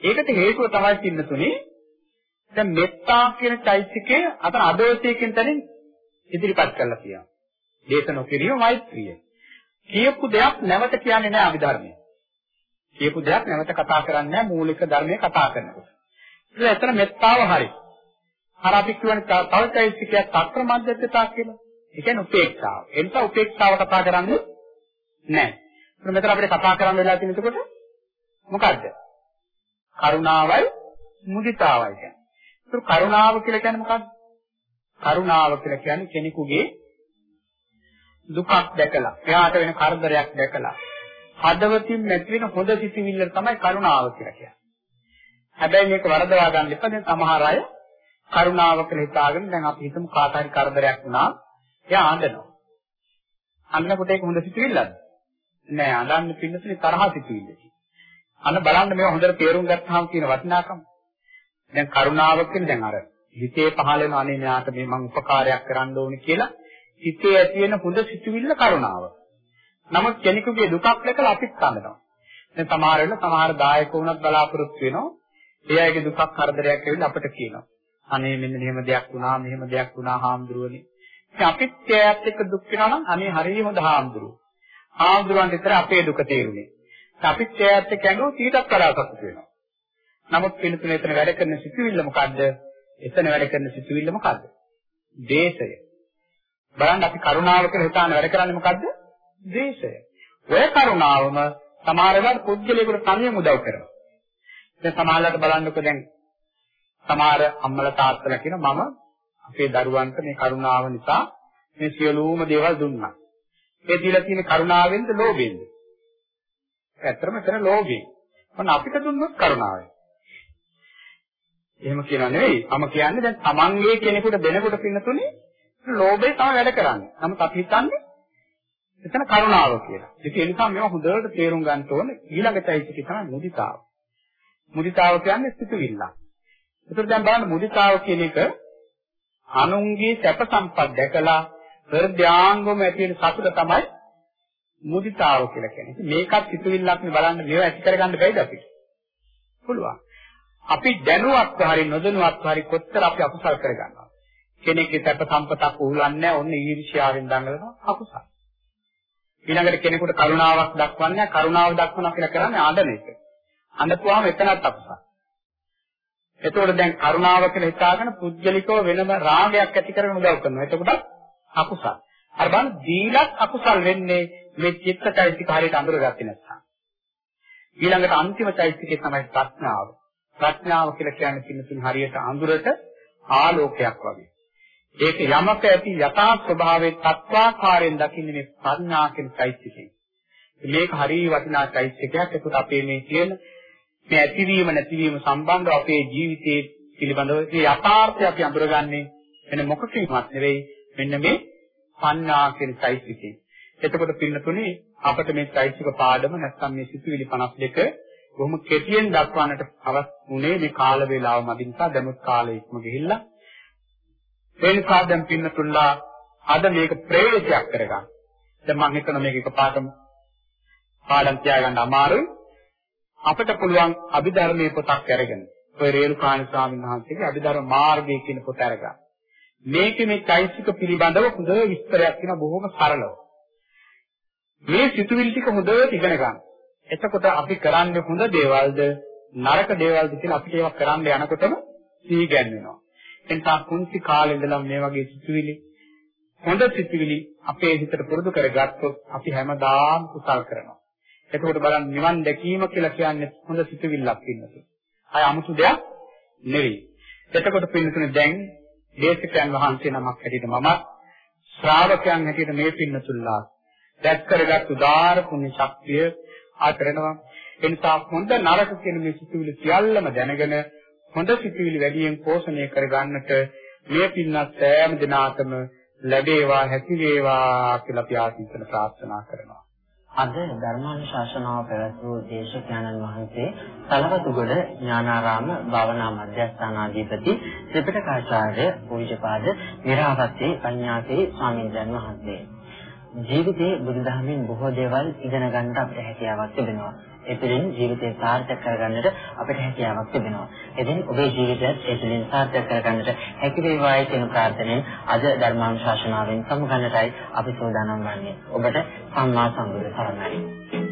ඒකට හේතුව තමයි පින්නතුනේ දැන් මෙත්තා කියන චෛත්‍යකය අතන අදෝෂයකින් තනින් ඉදිරිපත් කරලා තියෙනවා. දේශ නොකිරීම මෛත්‍රිය. කියපු දෙයක් නැවත කියන්නේ නැහැ අභිධර්මයේ. කියපු දෙයක් නැවත කතා කරන්නේ නැහැ මූලික ධර්මයේ කතා කරනකොට. ඒක ඇත්තට මෙත්තාව හරි. අර අපි කියවනේ තව චෛත්‍යකයක් අක්‍ර මධ්‍යස්ථතා කියලා. ඒ කියන්නේ උපේක්ෂාව. ඒ නිසා උපේක්ෂාව කතා කරන්නේ නැහැ. ඒක මෙතන අපිට කතා කරන්න වෙලා තියෙන එතකොට මොකද්ද? කරුණාවයි මුදිතාවයි කියන්නේ. ඒක කරුණාව කියලා කියන්නේ මොකක්ද? කරුණාව කියලා කියන්නේ කෙනෙකුගේ දුකක් දැකලා, එයාට වෙන කරදරයක් දැකලා, හදවතින් නැති වෙන හොඳ සිතිවිල්ල තමයි කරුණාව කියලා කියන්නේ. හැබැයි මේක වරදවා ගන්න එපා. දැන් සමහර අය කරුණාව කියලා හිතාගෙන දැන් අපි හිතමු කාට හරි කරදරයක් වුණා. එයා අඬනවා. අඬනකොට ඒක හොඳ සිතිවිල්ලද? නෑ අඬන්න පින්නතුනේ තරහ සිතිවිල්ලයි. අන්න බලන්න මේවා හොඳට තේරුම් ගත්තාම තියෙන වටිනාකම. දැන් කරුණාව කියන්නේ දැන් අර හිතේ පහළ වෙන අනේ මෙයාට මේ මං උපකාරයක් කරන්න ඕනේ කියලා හිතේ ඇති වෙන හොඳ සිතුවිල්ල කරුණාව. නමුත් කෙනෙකුගේ දුකක් දැකලා අපිත් කනනවා. දැන් සමහර වෙලාවට සමහර දායක වුණත් බලාපොරොත්තු වෙනවා. ඒ අයගේ දුකක් කරදරයක් ඇවිල්ලා අපිට කියනවා. අනේ මෙන්න මෙහෙම දෙයක් වුණා, මෙහෙම දෙයක් වුණා හාමුදුරුවනේ. ඉතින් අපිත් එයාත් එක්ක දුක් වෙනවා නම් අනේ හරිය හොඳ හාමුදුරුවෝ. හාමුදුරුවන්ට විතර අපේ දුක තේරුනේ. අපිත් එයාත් එක්ක ඇඟුවොත් ඊටත් වඩා සතුට වෙනවා. නමුත් පිළිතුර එතන වැඩ කරන සිතුවිල්ල මොකද්ද? එතන වැඩ කරන සිතුවිල්ල මොකද්ද? දේශය. බලන්න අපි කරුණාව කියලා හිතාන වැඩ කරන්නේ මොකද්ද? දේශය. ඔය කරුණාවම සමහර වෙලාවට පුද්ගලයෙකුට තනියම උදව් කරනවා. දැන් සමහරවිට බලන්නකෝ දැන් සමහර අම්මලා තාත්තලා කියන මම අපේ දරුවන්ට මේ කරුණාව නිසා මේ සියලුම දේවල් දුන්නා. ඒ දීලා තියෙන කරුණාවෙන්ද ලෝභයෙන්ද? ඇත්තටම එතන ලෝභයෙන්. මොන අපිට දුන්නොත් කරුණාවෙන්. එහෙම කියනවා නෙවෙයි. මම කියන්නේ දැන් තමන්ගේ කෙනෙකුට දෙනකොට පින්නතුනේ ලෝභය තමයි වැඩ කරන්නේ. නමුත් අපි හිතන්නේ එතන කරුණාව කියලා. ඒක නිසා මේවා හොඳට තේරුම් ගන්න ඕනේ. ඊළඟ චෛත්‍යය තමයි මුදිතාව. මුදිතාව කියන්නේ සිතුවිල්ල. ඒතර දැන් බලන්න මුදිතාව කියන එක අනුන්ගේ සැප සම්පත් දැකලා හෘදයාංගම ඇති වෙන සතුට තමයි මුදිතාව කියලා කියන්නේ. මේකත් සිතුවිල්ලක් නේ බලන්න මේව ඇති කරගන්න බැයිද අපිට? පුළුවන්. අපි දැනුවත්ව හරි නොදැනුවත්ව හරි කොච්චර අපි අකුසල් කරගන්නවා. කෙනෙක්ගේ සැප සම්පතක් උහුලන්නේ ඔන්න ඊර්ෂ්‍යාවෙන් දඟලනවා අකුසල්. ඊළඟට කෙනෙකුට කරුණාවක් දක්වන්නේ කරුණාව දක්වනවා කියලා කරන්නේ ආඩන එක. අඬපුවාම එතනත් අකුසල්. එතකොට දැන් කරුණාව කියලා හිතාගෙන පුජ්‍යලිකව වෙනම රාගයක් ඇති කරගෙන උදව් කරනවා. එතකොට අකුසල්. අර බලන්න දීලත් අකුසල් වෙන්නේ මේ චිත්තචෛතසික හරියට අඳුරගත්තේ නැත්නම්. ඊළඟට අන්තිම චෛතසිකේ තමයි ප්‍රඥාව. ප්‍රඥාව කියලා කියන්නේ පින්නතුන් හරියට අඳුරට ආලෝකයක් වගේ. ඒක යමක ඇති යථා ස්වභාවයේ තත්වාකාරයෙන් දකින්නේ මේ ප්‍රඥා කියන චෛතසිකේ. මේක හරිය වටිනා චෛතසිකයක්. ඒකත් අපේ මේ කියන මේ ඇතිවීම නැතිවීම සම්බන්ධව අපේ ජීවිතයේ පිළිබඳව ඒ යථාර්ථය අපි අඳුරගන්නේ වෙන මොකකින්වත් නෙවෙයි මෙන්න මේ සංඥා කියන চৈতසිකේ. එතකොට පින්නතුනේ අපිට මේ চৈতසික පාඩම නැත්නම් මේ සිතුවිලි 52 බොහොම කෙටියෙන් දක්වන්නට අවස්ුනේ මේ කාල වේලාව මදි නිසා දැනුත් කාලය ඉක්ම ගිහිල්ලා ඒ නිසා දැන් පින්නතුල්ලා අද මේක ප්‍රයෝජනයක් කරගන්න. දැන් මම හිතන මේක එකපාරටම පාඩම් තියාගන්න අමාරුයි. අපිට පුළුවන් අභිධර්මයේ පොතක් අරගෙන ඔය රේරුකාණ ස්වාමීන් වහන්සේගේ අභිධර්ම මාර්ගය කියන පොත අරගන්න. මේකේ මේ চৈতසික පිළිබඳව හොඳ විස්තරයක් තියෙනවා බොහොම සරලව. මේ සිතුවිලි ටික හොඳට ඉගෙන ගන්න. එතකොට අපි කරන්නේ හොඳ දේවල්ද නරක දේවල්ද කියලා අපිට ඒවා කරන්න යනකොටම සීගැන් වෙනවා. එනිසා කුංචි කාලේ ඉඳලා මේ වගේ සිතුවිලි හොඳ සිතුවිලි අපේ හිතට පුරුදු කරගත්තොත් අපි හැමදාම කුසල් කරනවා. එතකොට බලන්න නිවන් දැකීම කියලා කියන්නේ හොඳ සිතුවිල්ලක් ඉන්නතු. අය 아무තු දෙයක් නෙවෙයි. එතකොට පින්නතුනේ දැන් දේශකයන් වහන්සේ නමක් හැටියට මම ශ්‍රාවකයන් හැටියට මේ පින්නතුල්ලා දැක් කරගත් උදාාර පුණ්‍ය ශක්තිය ආකරනවා. එනිසා හොඳ නරක කියන මේ සිතුවිලි සියල්ලම දැනගෙන හොඳ සිතුවිලි වැඩියෙන් පෝෂණය කරගන්නට මේ පින්නත් සෑම දිනාටම ලැබේවා හැකි වේවා කියලා අපි ආශිර්වාද ප්‍රාර්ථනා කරනවා. අද ධර්මානුශාසනාව පැවැත්වූ දේශකයන්න් වහන්සේ සලවතුගොඩ ඥානාරාම භාවනා මධ්‍යස්ථානාධිපති ත්‍රිපිටකාචාර්ය පූජ්‍යපාද විරාවත්තේ පඤ්ඤාතේ ස්වාමීන් වහන්සේ. ජීවිතේ බුදුදහමෙන් බොහෝ දේවල් ඉගෙන ගන්න අපිට හැකියාවක් තිබෙනවා. ඒ තුළින් ජීවිතය සාර්ථක කරගන්නට අපිට හැකියාවක් තිබෙනවා. එදින් ඔබේ ජීවිතයත් ඒ තුළින් සාර්ථක කරගන්නට හැකි වේවායි කියන ප්‍රාර්ථනාවෙන් අද ධර්මානුශාසනාවෙන් සමුගන්නටයි අපි සූදානම් වන්නේ. ඔබට සම්මා සම්බුදු සරණයි.